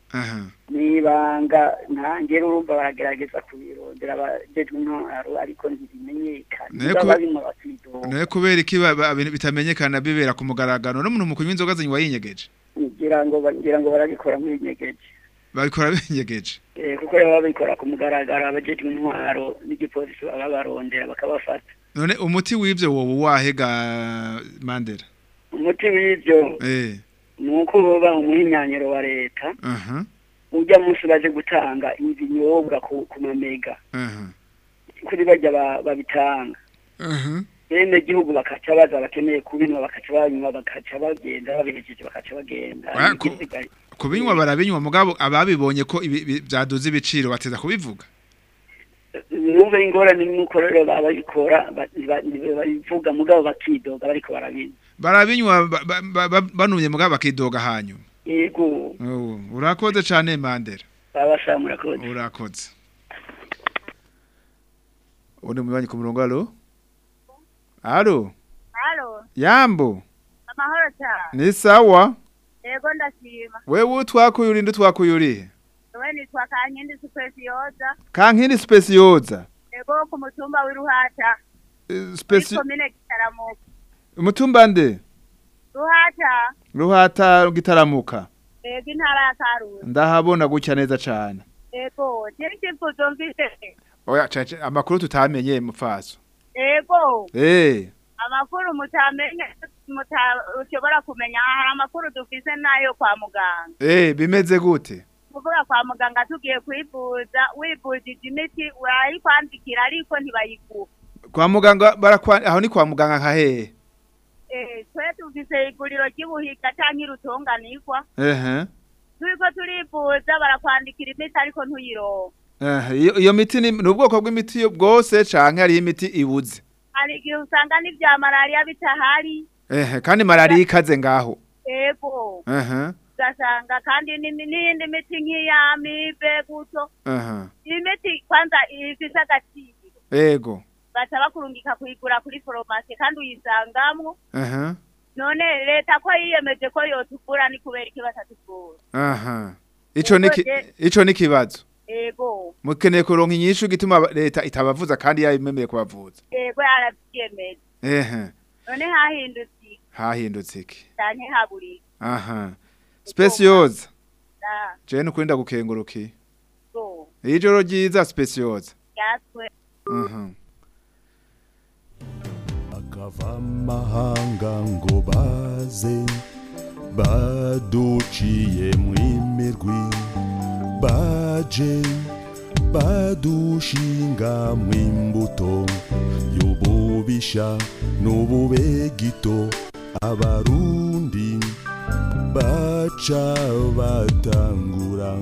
nibanga ntangere urumva baragerageza kubirondera abajejwe intwaro ariko ntibimenyekana Nayo kubera iki bitamenyekana bibera ku mugaragaro? N'umuntu mu kunywa inzoga zinywa yinyegeje? Ngira ngo barabikora nk'ibinyegeje babikora binyegeje Eh, kuko rero babikora ku mugaragaro abajejwe intwaro n'igipolisi baba barondera bakabafata. None umuti w'ivyo wowe wahega mandela? Umuti w'ivyo eh. Ni uko boba umuhinyanyiro wa leta ujya munsi baje gutanga ibinyobwa ku mamega kuri bajya ba- babitanga bene gihugu bakaca baza bakeneye kubinywa bakaca babinywa bakaca bagenda babihejeje bakaca bagenda Ah, kubinywa barabinywa mugabo ababibonye ko vyaduze ibiciro bateza kubivuga numve ingorane nuko rero babikora ba- ba- babivuga mugabo bakidoga bariko barabinywa barabinywa ba- ba- ba- ba- banumye mugabo bakidoga hanyuma yego. Oh, urakoze cane mandela. Babasha murakoze urakoze. Undi mubanyi ku murongo alo? Alo? Halo, yambo? Amahoro cyane. ni sawa? Yego ndashima. wewe utwakuye urinde utwakuye urihe Wewe nitwa Kankindi Supesiyoza. kankindi specioza. Yego ku mutumba w'iruhata. Eh, Muri speci komine Gitaramuka. Umutumba nde Ruhata. ruhata gitaramuka Yego intara ya Karusi. ndahabona gutya neza cane Yego, je icyifuzo mfite. oya caca amakuru tutamenye mupfaso Yego, eh amakuru mutamenye muta ushobora kumenya hari amakuru dufise na yo kwa muganga. eh bimeze gute Kuvuga kwa muganga tugiye kwivuza, wivujije imiti urayikwandikira ariko ntibayiguha. kwa muganga barakwa aho ni kwa muganga nka hehe Eh, twe dufise iguriro ry'ubuhiga canke irutunganirwa. turiko turivuza barakwandikira imiti ariko ntuyironka Eh, iyo miti ni ubwoko bw'imiti bwose canke hari imiti ibuze? Hari igihe usanga n'ivya malariya bitahari. Kandi malariya ikaze ngaho. Ego ehe. Ugasanga kandi n'iyindi miti nk'iyamibe gutyo ehe. Imiti kwanza ifise agaciro. Ego baca bakurungika kuyigura kuri foromasi kandi uyisangamwo none leta ko yiyemeje ko yotuvura ni kubera iki batatuvura aha. Ico ni ki- Ego, mukeneye kuronka inyishu gituma leta itabavuza kandi yayimemeye kubavuza. Ego yaravyiyemeje ehe. None hahindutse hahindutse iki? Canke haburi. Aha. Specioza. Da. Je nukuri ndagukengurukiye go. Ijoro ryiza specioza. Rya twe Mhm. Bakava amahanga ngo baze baduciye mwimirwi baje badushinga mwimbuto y'ububisha n'ububegito abarundi baca batangura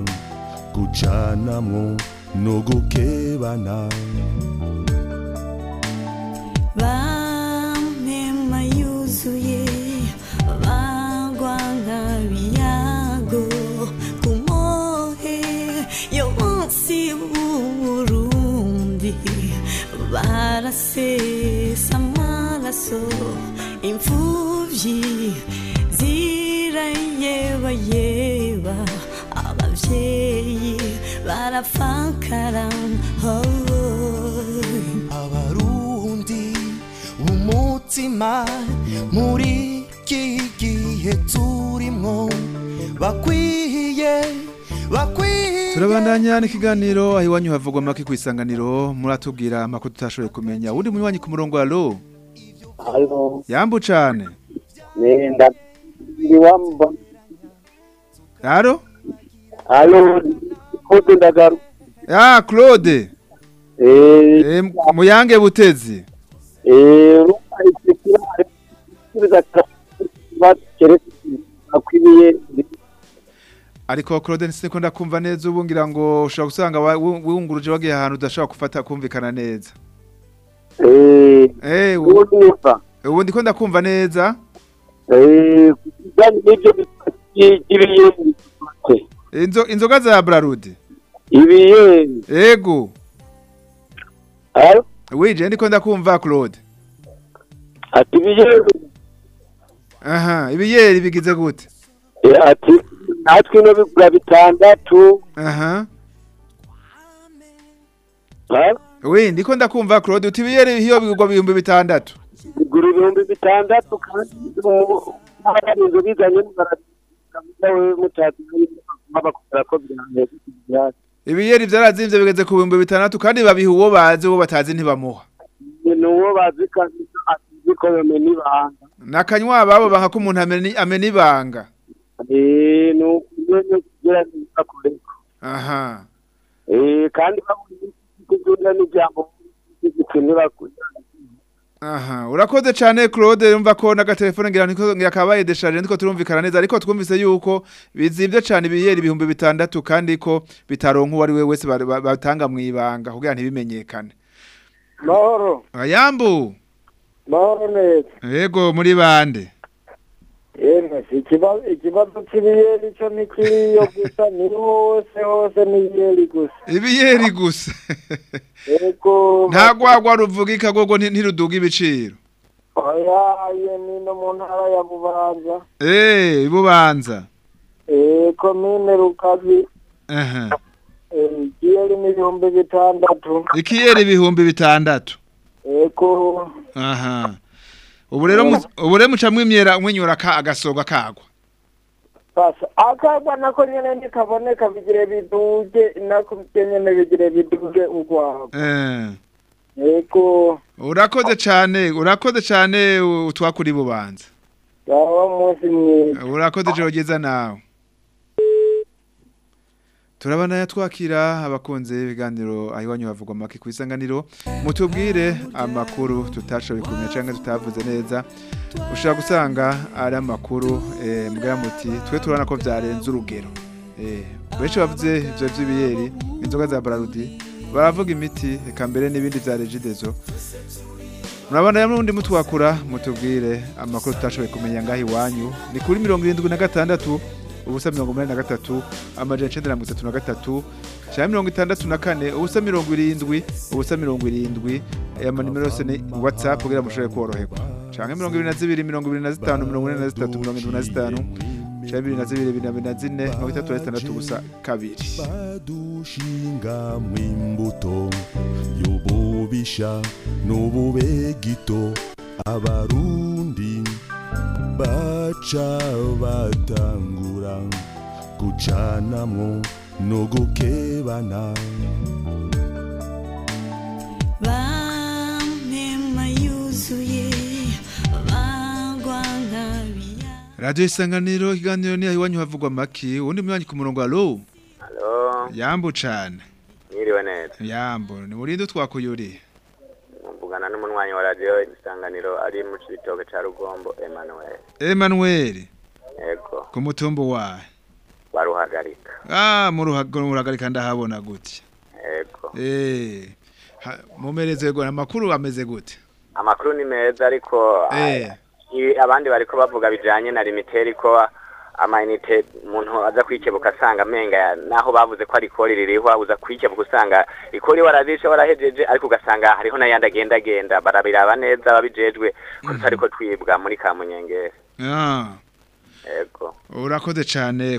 gucanamwo no gukebana. Barasesa amaraso imfuvyi zirayebayeba abavyeyi barafakara oh. abarundi umutima muri iki gihe bakwiye bakwiye turabandanya n'ikiganiro aho iwanyu havugwa make ku isanganiro muratubwira amakuru tutashoboye kumenya ubundi munywanyi ku murongo alo Halo, yambu ndiwamba. alo Halo, kote ndagaru. ya claude Eh, Eh, muyange butezi eh, ruka isekira kubiza bakeretse akwibiye ariko claude nsiniko ndakumva neza ubu ngira ngo ushobora gusanga wunguruje wagiye ahantu udashobora gufata kumvikana neza. Eh eh ubu ubu ndiko ndakumva neza. Eh n'ibyo ibiye Inzo, inzoga za brarudi ibiye ego Alo? wije ndiko ndakumva claude. Ati ibiye aha ibiyeri bigize gute? Ati natwe ino bigura bitandatu aha. Ha? we ndiko ndakumva claude uti ibiyeri hiyo bigurwa ibihumbi bitandatu. Bigura ibihumbi bitandatu kandi bizanye bakubwira ko byanjye ibiyeri vyarazimvye bigeze ku bihumbi bitandatu kandi babiha uwo bazi uwo batazi ntibamuha. Ni uwo bazi kandi ko yomena ibanga nakanywa babo banka ko umuntu amena ibanga ni aha. Kandi babonye n'ijambo kugira aha. Urakoze cyane claude. Yumva ko n'agatelefone ngira niko ngira kabaye desharge ndiko turumvikana neza. Ariko twumvise yuko bizimvye cyane ibiyeri ibihumbi bitandatu kandi ko bitaronka uwo ari we wese ba- ba- batanga mu ibanga kugira ntibimenyekane. Mahoro. Ayambu. Mahoro neza. Yego muri bande. Yemwe ikibazo cy'ibiyeri cyo ntikiriyo gusa ni hose hose n'ibiyeri gusa ibiyeri gusa nta gwagwa ruvuga ikagogo nti- ntiruduga ibiciro oya ni no mu ntara ya bubanza eh bubanza eh komine rukazi eh, ikiyeri ni ibihumbi bitandatu ikiyeri ibihumbi bitandatu yego aha. Ubu rero ubu rero muca mwimyera mwinyura ka agasoga kagwa akagwa nako nyene ntikaboneka bigire biduge nako nyene bigire biduge urwagwa eh. Yego urakoze cyane urakoze cyane utwakuri bubanza. Yawa munsi mwiza. Urakoze ryiza nawe. Turabana twakira abakunze ibiganiro aho iwanyu havugwa make ku isanganiro. Mutubwire amakuru tutashoboye kumenya cyangwa tutavuze neza. Ushobora gusanga ari amakuru eh, mbwira muti twe turabona ko byarenze urugero. Eh, benshi bavuze ibyo by'ibiyeri inzoga za bararudi baravuga imiti eka mbere n'ibindi bya regidezo murabona rero n'undi mutwakura mutubwire amakuru tutashoboye kumenya ngaho iwanyu. Ni kuri mirongo irindwi na gatandatu ubusa mirongo umunani na gatatu amajana icenda mirongo itatu na gatatu cyangwa mirongo itandatu na kane ubusa mirongo irindwi ubusa mirongo irindwi. Aya manimero yose ni whatsapp kugira ngo mushobore koroherwa. Cyangwa mirongo ibiri na zibiri mirongo ibiri na zitanu mirongo ine na zitatu mirongo indwi na zitanu. Cyangwa bibiri na zibiri bibiri na zine mirongo itatu na zitandatu ubusa kabiri. Badushinga mwimbuto y'ububisha n'ububegito abarundi baca batangura gucanamwo no gukebana radiyo isanganiro ikiganiro ni iwanyu havugwa amaki uwundi mwanya ku murongo wa ru yambu cyane yambu ni burinde twakuyuriye Mvugana n'umunwanyi wa radio isanganiro ari mu cibitoke ca Rugombo Emmanuel. Emmanuel Yego, ku mutumbo wawe baruhagarika. ah mu ruhago muragarika ndahabona gute Yego. eh mumereze go amakuru ameze gute Amakuru ni meza ariko eh abandi bariko bavuga bijanye na limiteri ko amayinite umuntu aza kwikebuka asanga amenga naho bavuze ko ari ikori ririho abuza kwikebuka usanga ikori warazishe warahejeje ariko ugasanga hariho n'ayandi agenda agenda barabiraba neza babijejwe ko tutariko twibwa muri Kamunyengere. ah Yego. urakoze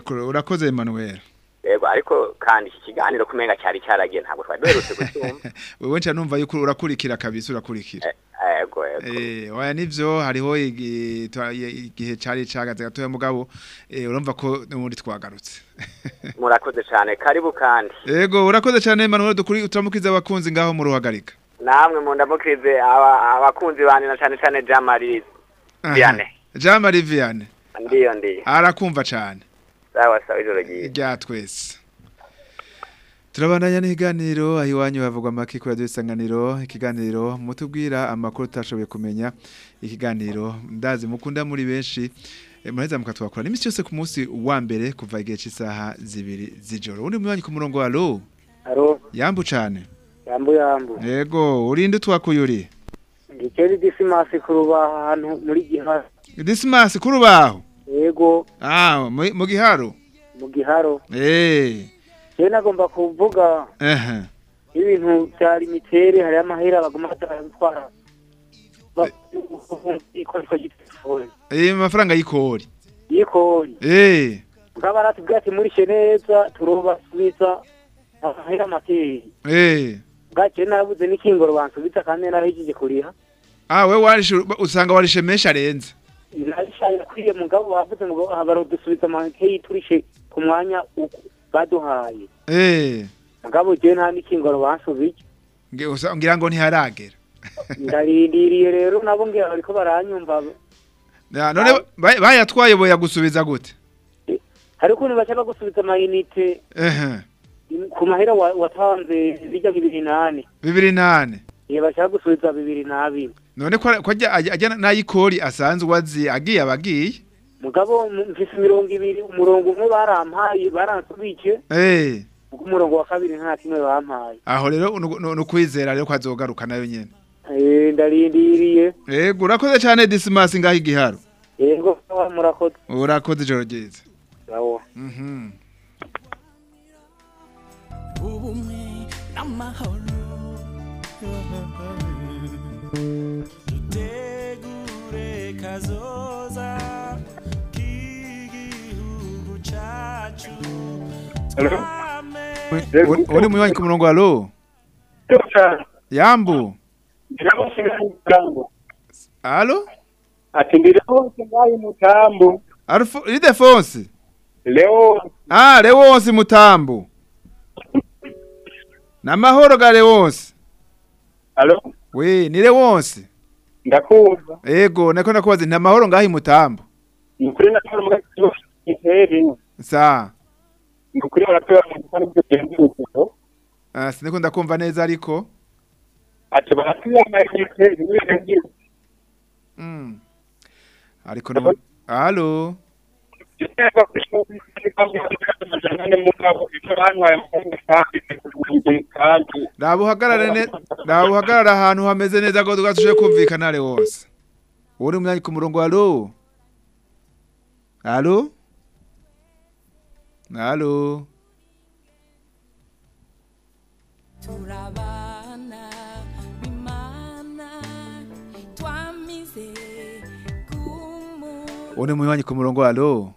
kur- urakoze Emmanuel Yego ariko kandi iki kiganiro kumenga cyari cyaragiye ntabwo twari duherutse <laughs> gucyumva. wewe nca numva yuko urakurikira kabisa urakurikira Yego yego. Eh, oya nivyo hariho igihe cari cagaze gatoya mugabo eh, urumva ko n'ubundi twagarutse <laughs> Murakoze cyane karibu kandi. Ego urakoze cyane Emmanuel dukuri turamukiza abakunzi ngaho mu ruhagarika Namwe mu ndamukirize aba- abakunzi bandi na cyane cyane Jamari. Jean Marie Vianney Ndiyo ndiyo. arakumva cyane Sawa sawa ijoro ryiza. rya twese turabandanya n'ikiganiro aho iwanyu havugwa amaki kuri radiyo isanganiro ikiganiro mutubwira amakuru utashoboye kumenya ikiganiro ndazi mukunda muri benshi Eh, muraheza mukatwakura n'iminsi yose ku munsi wa mbere kuva igihe cy'isaha zibiri z'ijoro. Undi mwanyi ku murongo wa Aro, yambu cane. Yambu yambu. yego urinde utwakuyuri. Ngikeri disimasi kuruba ahantu muri giharo. Dismas kurubaho Yego, ah mu giharo mu giharo. eh. Je nagomba kuvuga ibintu bya limitere hari amahera baguma batwara. Ikoreshwa gitelefone. eh mafaranga y'ikori Yikori. eh Ngaba ratubwira ati muri neza turobasubiza amahera makeri. eh Gace nabuze n'ikingoro bansubiza kandi narahijije kuriha. ah we warishe usanga warishe menshi arenze Narishanya kwiye mugabo bavuze ngo barodusubiza amahera turishe ku mwanya baduhaye. eh. Mugabo je nta n'ikingoro usa- ngira ngo ntiharagera ndarindiriye rero nabo ngira bariko baranyumva. None ba- bayatwaye boya gusubiza gute? Hari ukuntu baca bagusubiza amayinite ku mahera wa- watanze bijya bibiri nane. Bibiri nane. Iye baca bagusubiza bibiri n'abiri. None ko ajya n'ayikori asanzwe azi agiye abagiye mugabo m- mfise imirongo ibiri umurongo umwe barampaye baransubije eh ubwo umurongo wa kabiri nta kimwe bampaye. Aho rero nu- nukwizera rero ko azogaruka na yo nyene. Eh, ndarindiriye. Yego urakoze cyane Dismas ngaho igiharo yego murakoze. Urakoze ijoro ryiza mhm. Ubumwe n'amahoro. Dutegure kazoza. Uri- uri munywanyi ku murongo alo yambu. Alo ati ndire hose ngayi mutambo Alfo Ildefonse leo Ah Lewonsi mutambo Namahoro ga Lewonsi Alo We ni Lewonsi ndakumva Ego nako nakubaza nta mahoro ngahi mutambo nukuri nakora mu gato iteri Sa nukuri baratora mu gukora ibyo byendutse Ah siniko ndakumva neza ariko. Ati baratora mu iteri n'ibindi Mm Ariko no Allo? Raba uhagarare ne Raba uhagarara ahantu hameze neza ngo tugasuje kumvikana Lewonsi Uri umwanya ku murongo allo? Allo? Allo turabana Uri umwanya ku murongo allo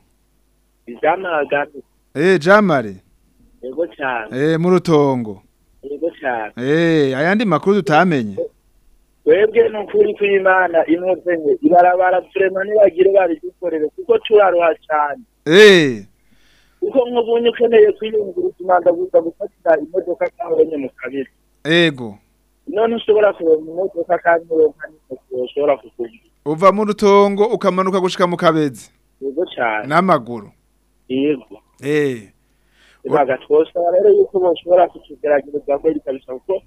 ijana hagati Eh Jamare yego cyane. Eh mu rutongo. Yego cyane. Eh ayandi makuru tutamenye. Twebwe ni ukuri kw'imana inkozenye ibarabara turema ntibagire baridukorere kuko turaruha cyane. Eh. Kuko nk'ubunye ukeneye kwiyunguruza umwanda gusa gufatira imodoka cyangwa enye mu kabiri ego none ushobora kuronka imodoka kandi uronka n'imoto ushobora kugura uva mu rutongo ukamanuka gushika mu kabezi yego cyane n'amaguru yego eh baga twosaba rero yuko boshobora kutugerageza kweri kabisa kuko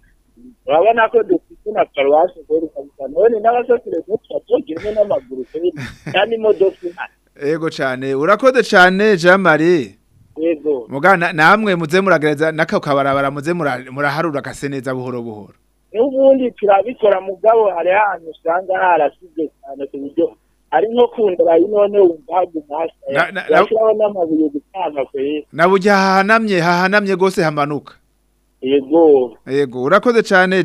urabona ko dufite na paruwasi kweri kabisa none n'abasokere tutagirwe n'amaguru kweri kandi imodoka ihari Ego cyane urakoze cyane Jean Marie yego mugana namwe muze muragereza naka kabarabara muze mura- muraharura gase neza buhoro buhoro. N'ubundi turabikora mugabo hari ahantu usanga harasibye cyane ku buryo ari nko kundara none na- hasa yashyiraho n'amabuye gutanga kweri na burya hahanamye hahanamye gose hamanuka. Yego. Yego urakoze cyane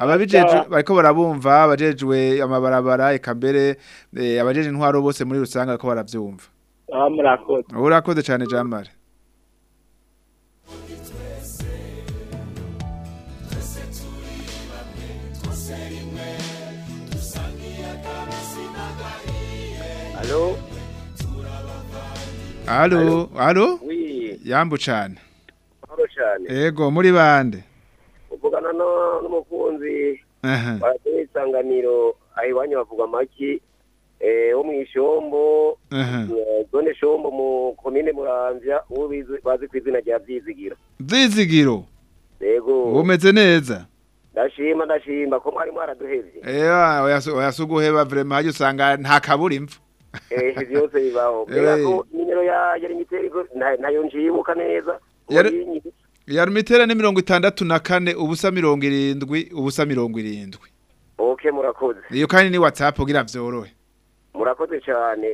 ababijeje Sawa. bariko barabumva abajejwe amabarabara eka mbere eh, abajeje intwaro bose muri rusanga bariko baravyumva murakoze urakoze cyane Jean Marie Alo? Allo allo Oui, yambu cyane mahoro cyane. Ego muri bande Uvugana no- n'umukunzi Aha. barateye isanganiro aho iwanyu bavuga amaki eh, wo mu ishombo Aha. eh, zone shombo mu komine muramvya uwo bazi ku izina rya vyizigiro Vyizigiro yego. Umeze neza? Ndashima ndashima. Ko mwari mwaraduhevye Ewa oyasu- oyasuguheba vraiment hajya usanga nta kabura imvu <laughs> eh vyose bibaho. <laughs> Eh. ko nimero ya yari mitego na yo njibuka neza. Yari- rumitera ni mirongo itandatu na kane ubusa mirongo irindwi ubusa mirongo irindwi. Okay murakoze. Iyo kandi ni whatsapp ugira vyorohe. Murakoze cyane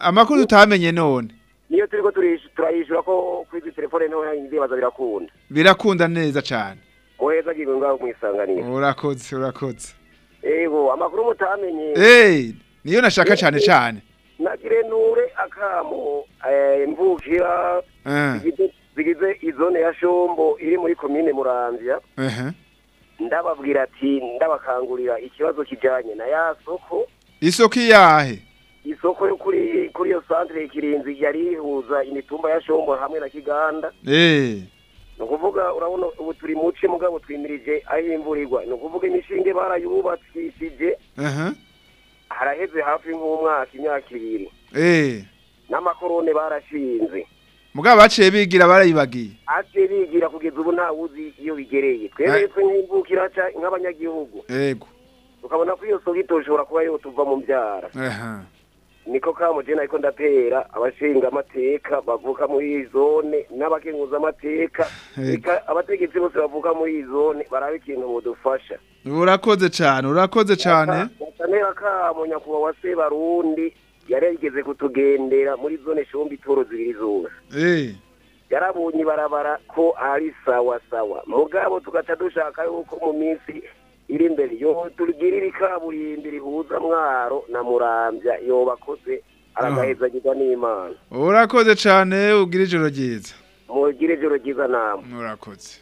amakuru tutamenye none. Niyo turiko turishu- turayishura ko kwizi telefone ntoya ndibaza birakunda. Birakunda neza cane. Muheza giwe ngaho mwisanganira urakoze urakoze. Ego amakuru mutamenye eh niyo nashaka cane cane. nagire nure akamo eh, mvukira. Eh, zigize- izone ya shombo iri muri komine muramvya. Ndababwira ati ndabakangurira ikibazo kijanye na ya soko. Isoko iyahe isoko yo kuri kuri iyo centre kirinzi yari ihuza imitumba ya shombo hamwe na kiganda. Eh. Ni ukuvuga urabona ubu turi muce mugabo twimirije aho imvurirwa ni ukuvuga imishinge barayubakishije haraheze hafi nk'umwaka imyaka ibiri. Eh. N'amakorone barashinze. Mugabo baciye bigira barayibagiye. Aciye bigira kugeza ubu nta wuzi iyo bigereye. Twebwe twe nk'imvukira ca nk'abanyagihugu. Ego tukabona ko iyo soko itoshobora kuba yotuva mu mbyara aha niko kamujena ariko ndatera abashinga amateka bavuka muri iyi zone n'abakenguza amateka. Abategetsi bose bavuka muri iyi zone baraba ikintu budufasha. Urakoze cane urakoze cane. Musanera kamo nyakubahwa se barundi yari yarigeze kutugendera muri zone shombi itoro zibiri zose. Yarabonye ibarabara ko ari sawa sawa mugabo tugaca dushaka yuko mu minsi iri imbere yo turigirira ikaburimbi rihuza mwaro na muramvya yobakoze aragahezagirwa n'imana. Urakoze cane ugira ijoro ryiza. Mugire ijoro ryiza namwe urakoze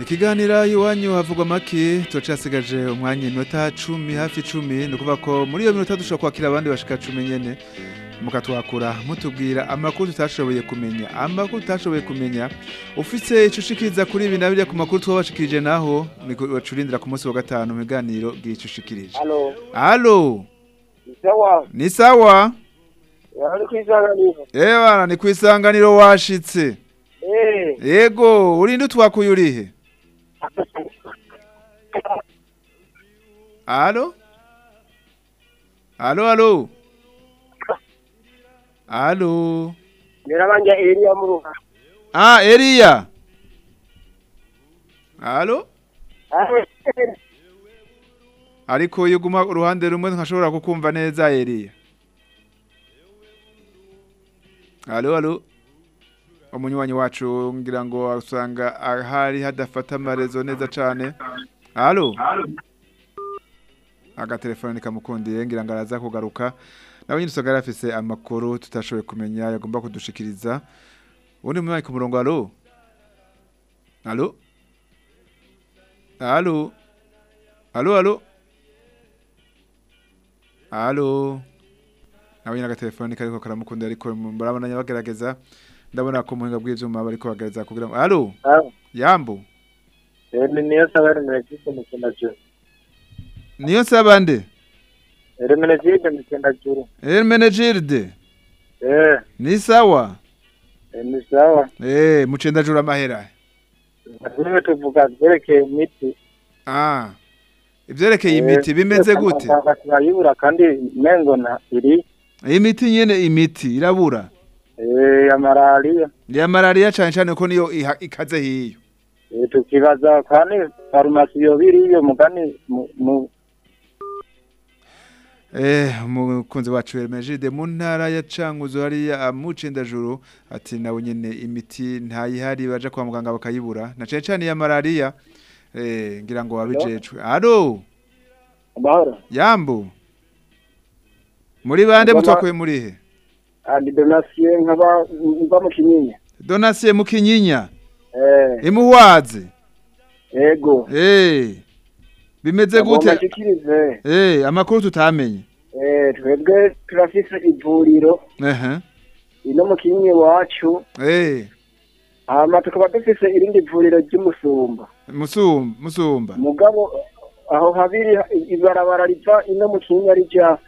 ikiganiro iwanyu havugwa make turacasigaje umwanya iminota cumi hafi icumi ni ukuvuga ko muri iyo minota dushobora kwakira abandi bashika cumi nyene. Mukatwakura mutubwira amakuru tutashoboye kumenya. Amakuru tutashoboye kumenya ufise ico ushikiriza kuri ibi na biriya ku makuru twabashikirije naho wacurindira ku munsi wa gatanu mu biganiro bw'ico ushikirije. Halo. ni sawa. Yari kwisanganiro. ebana ni kwisanganiro washitse. Eh. yego urinde utwakuye urihe Alo? Alo, alo. Alo. Nirabanja Elia Muruha. Ah, Elia. Alo? Ariko iyo uguma uruhande rumwe nkashobora kukumva neza Elia. Alo, alo. Umunywanyi wacu ngira ngo usanga ahari hadafata amarezo neza cane. Alo. Agatelefone kamukundiye ngira ngo araza kugaruka. Nawe nyine usanga yarafise amakuru tutashoboye kumenya yagomba kudushikiriza. Undi mu ku murongo alo. Alo. Alo. Alo alo. Alo. Nawe nyina telefone kariko karamukunda ariko murabona bagerageza ndabona ko muhinga bw'ivyuma bariko bagerageza kugira ngo Alo. Yambo. Emi niyo mukenda juru. Hermenegilde. Eh, Ni sawa. eh, ni sawa. Eh, mucenda jura mahera. Niwe tuvuga vyerekeye imiti. Ah. Ivyerekeye imiti bimeze gute? Turayibura kandi mengo na iri. Imiti nyene imiti irabura. Eh, ya malaria. Ya malaria cyane cyane ko niyo ikaze hiyo. Eh, tukibaza kandi farumasi yo biriyo mugani mu- Eh, umukunzi wacu Hermegide mu ntara ya Cankuzo hariya amucendajuru ati nawe nyene imiti ntayihari baje kwa muganga bakayibura na cyane cyane ya malaria eh ngira ngo wabijejwe. Alo. Amahoro. Yambo. Muri bande mutwakuye muri he? Andi donasiyo nkaba mu kinyinya. Donatien Mukinyinya. Eh, Imuhwaze. ego. Eh. Bimeze gute? Eh, amakuru tutamenye. Twebwe turafise ivuriro ino mu kinyinya iwacu. Hama tukaba dufise irindi vuriro ry'umusumba musumba, musumba. mugabo aho habiri ibarabara riva ino mu kinyinya rija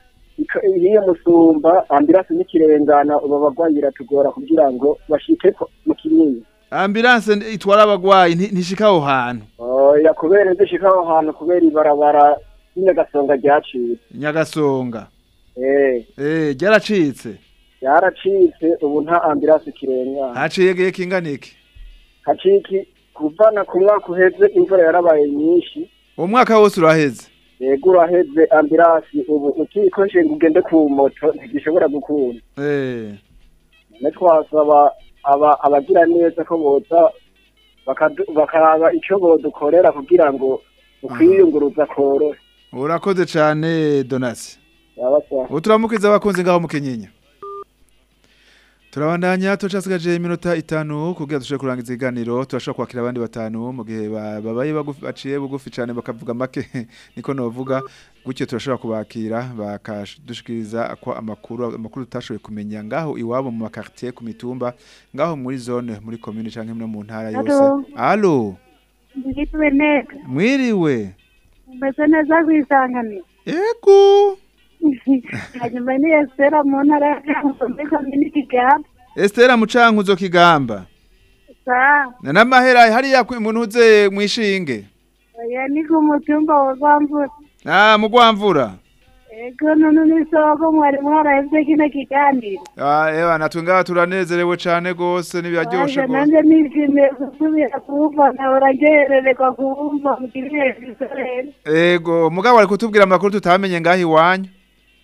hiyo musumba ambirasi n'ikirengana ubu abagwayi biratugora kugira ngo bashike mu kinyinya Ambulance itwara abagwayi nti- ntishika aho hantu. oya kubera dushika aho hantu kubera ibarabara y'inyagasonga ryaciye Nyagasonga. eh Eh, ryaracitse. yaracitse ubu nta ambirasi kirengana Haciye gihe kingana iki? haciki kuvana ku mwaka uheze imvura yarabaye nyinshi Umwaka wose uraheze. Yego uraheze ambirasi. Ubu ukikoje ngo ugende ku moto ntigishobora gukunda. Eh, ne twasaba aba abagira neza ko boza bakaraba icyo bodukorera kugira ngo ukwiyunguruza korohe urakoze cyane Donasi. yaba sawa Uturamukiza abakunzi ngaho mukinyinya. Turabandanya tucasigaje iminota itanu kugira dushobore kurangiza iganiro turashobora kwakira abandi batanu mu gihe ba- babaye baciye bugufi cyane bakavuga make. <laughs> Niko novuga. Gutyo turashobora kubakira bakadushikiriza ko amakuru amakuru tutashoboye kumenya ngaho iwabo mu makartier ku mitumba ngaho muri zone muri commune canke no mu ntara yose. Allo. mwiriwe umeze neza kwisanganira yego. Hanyuma ni esitera mu ntara ya Cankuzo muri komini Kigamba. Estera Mucankuzo Kigamba na namahera hariya umuntu uze mwishinge. Oya ni ku mutumba wa Rwamvura. Ah mugwamvura ego none n'isoko mwari mwarahevye kino kiganiro. Ah, ewa natunga turanezerewe cyane gose nibiryoshe Aje gose. nanje nishimiye gusubira kumva nkahora ngerererwa kumva mugirire isorero Ego mugabo ari kutubwira amakuru tutamenye ngaho iwanyu.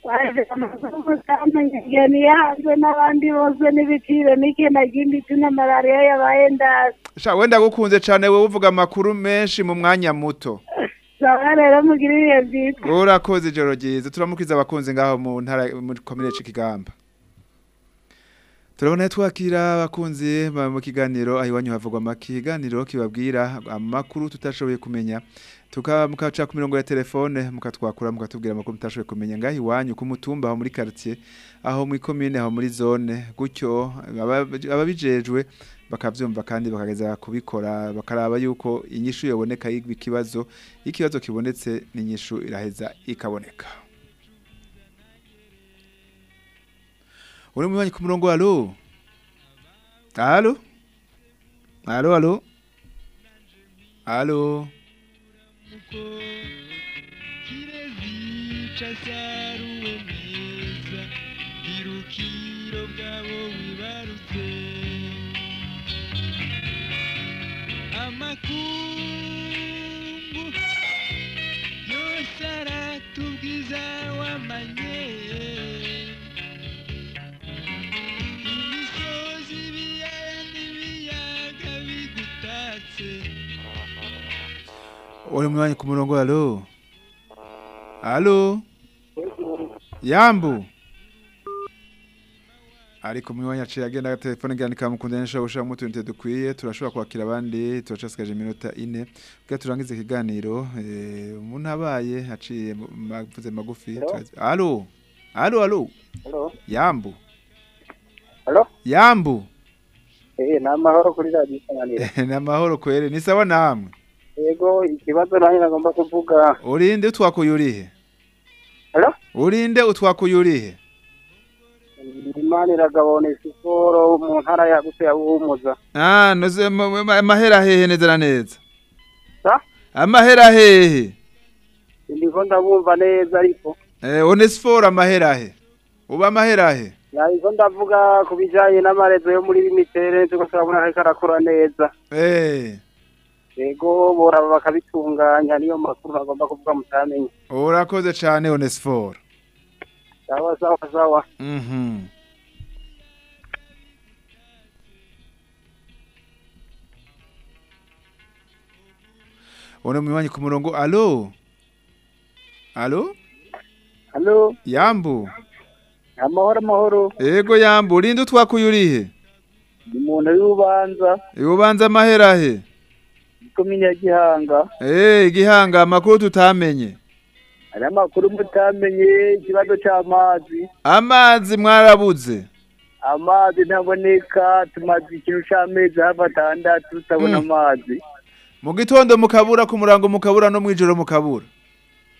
Waje amakuru mutamenye ngeni yanze n'abandi bose n'ibiciro n'ikina kindi tuna malariya yabaye ndazi wenda gukunze cyane wowe uvuga amakuru menshi mu mwanya muto. rero byiza Urakoze ijoro ryiza turamukiza abakunzi ngaho mu ntara muri komine Cikigamba. Turabona twakira abakunzi ba- mu kiganiro aho iwanyu havugwa amakiganiro kibabwira amakuru tutashoboye kumenya tuka mukaca ku mirongo ya telefone mukatwakura mukatubwira amakuru mutashoboye kumenya ngaho iwanyu ku mutumba aho muri quartier aho muri commune aho muri zone gutyo aba- ababijejwe bakavyumva kandi bakageza kubikora bakaraba yuko inyishu yoboneka y'ikibazo ikibazo kibonetse n'inyishu iraheza ikaboneka. Uri mu ku murongo alo alo alo alo alo casaruwe mwiza? Irukiro bwabo wibarutse. Amakungu yose aratubwiza wamanye. Imisozi ibiyaya n'ibiyaga bigutatse. Uri mu ku murongo alo alo yambu? Ariko mu mwanya yaciye agenda agatelefone ngira nikamukunda nishobora gushiramo utuntu dukwiye turashobora kwakira abandi turacasigaje iminota ine. Kugira turangize ikiganiro eh, umuntu abaye aciye mavuze magufi Hello? turazi- alo alo alo Hello? yambu? Hello? yambu? Eh, ni amahoro kuri radiyo isanganiro. <laughs> Ni amahoro kwere ni sawa namwe yego ikibazo nanjye nagomba kuvuga. Urinde utwakuye urihe urinde utwakuye urihe imana iragabona isiporo mu ntara yagutse ya buhumuza ah noze ma- ma- amahera hehe neza neza. Amahera hehe. Ndiko ndabumva neza ariko. Eh onesiforo amahera he. Uba amahera he? Nariko ndavuga ku bijanye n'amarezo yo muri limitere turiko turabona ariko arakora neza. Eh. Yego boraba bakabitunganya niyo makuru nagomba kuvuga mutamenye. Urakoze cyane onesiforo sawa sawa sawa. Mhm. Ona mwanyi ku murongo alo? Alo? Halo yambu? Amahoro amahoro. Ego yambu urinde utwakuye urihe ni umuntu w'ubanza ubanza amahera he ikomine ya gihanga. Eh igihanga amakuru tutamenye. Hari amakuru mutamenye ikibazo c'amazi. Amazi mwarabuze. Amazi ntaboneka tumaze ikintu c'amezi hafi atandatu tutabona Mm. amazi. Mu gitondo mukabura ku murango mukabura no mwijoro mukabura.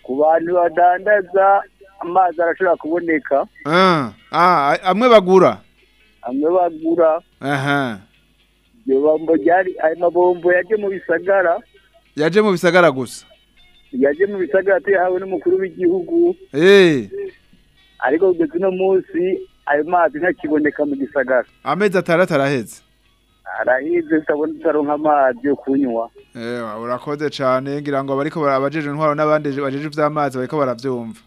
Ku bantu badandaza amazi arashobora kuboneka. Ah ah amwe bagura. Amwe bagura. Aha iryo bombo ryari? Ayo mabombo yaje mu bisagara. Yaje mu bisagara gusa. Yaje mu bisagara tuyahawe n'umukuru w'igihugu. Eh. Ariko kugeza uno munsi ayo mazi ntakiboneka mu gisagara. Amezi atandatu araheze. Arahize tutabona tutaronka amazi yo kunywa. Eh urakoze cyane ngira ngo bariko bara- abajeje intwaro n'abandi bajeje ivy'amazi bariko baravyumva.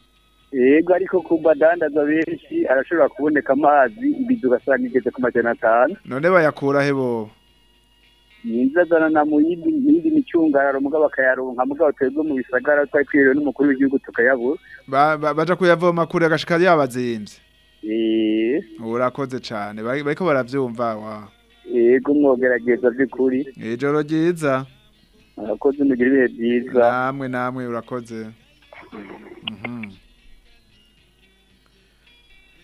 Yego ariko ku badandaza benshi arashobora kuboneka amazi ibido ugasanga igeze ku majana atanu. None bayakura he bo? Yinzazana na mu yindi micungararo mugabo bakayaronka mugabo twebwe mu bisagara twari twiriwe n'umukuru w'igihugu tukayabura Ba- ba- baja kuyavoma kure agashika yabazimvye Eh, urakoze cyane bari- bariko baravyumva wa. Yego mwogerageza by'ukuri ijoro ryiza. Murakoze mugire ibihe byiza. Namwe namwe urakoze. Mhm.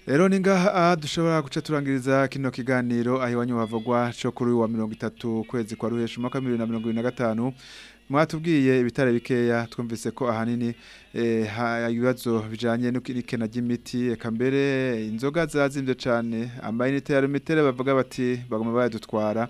Rero ni ngaha aha dushobora guca turangiriza kino kiganiro aho iwanyu havugwa cyo kuri uyu wa mirongo itatu ukwezi kwa ruhesha umwaka wa bibiri na mirongo ibiri na gatanu. Mwatubwiye ibitare bikeya twumvise ko ahanini eh, ibibazo bijanye n'ikena ry'imiti eka mbere inzoga zazimbye cyane amayinite ya rumitere bavuga bati baguma bayadutwara.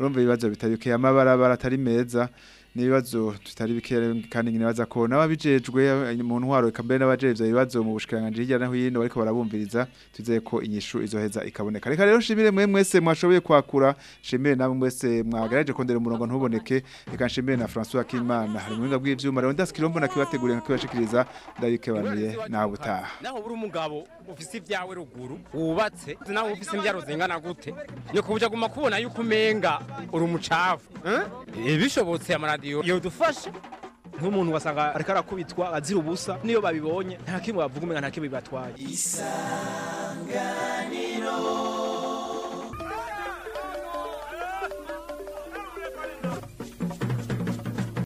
Urumva ibibazo bitari bikeya. Amabarabara atari meza. N'ibibazo tutari bikeya kandi nibaza ko n'ababijejwe mu ntwaro eka mbere n'abajejwe ibibazo mu bushikiranganje hirya no hino bariko barabumviriza twizeye ko inyishu izoheza ikaboneka. Reka rero nshimire mwe mwese mwashoboye kwakura. Nshimire namwe mwese mwagaraje kondera umurongo ntuboneke. Reka nshimire na François Kimana hari mu bw'ivyuma. Rero ndaskirombo nakibateguriye nkakibashikiriza ndabikebaniye nawe butaha naho buri umugabo ufise ibyawe ruguru wubatse nawe ufise imbyaro zingana gute? Ni kubuja guma kubona yuko umenga uri umucafu eh? Eh, bishobotse amaradiyo yodufasha nk'umuntu wasanga ariko arakubitwa azira ubusa niyo babibonye nta kimwe bavuga umenga nta kimwe bibatwaye. Isanganiro.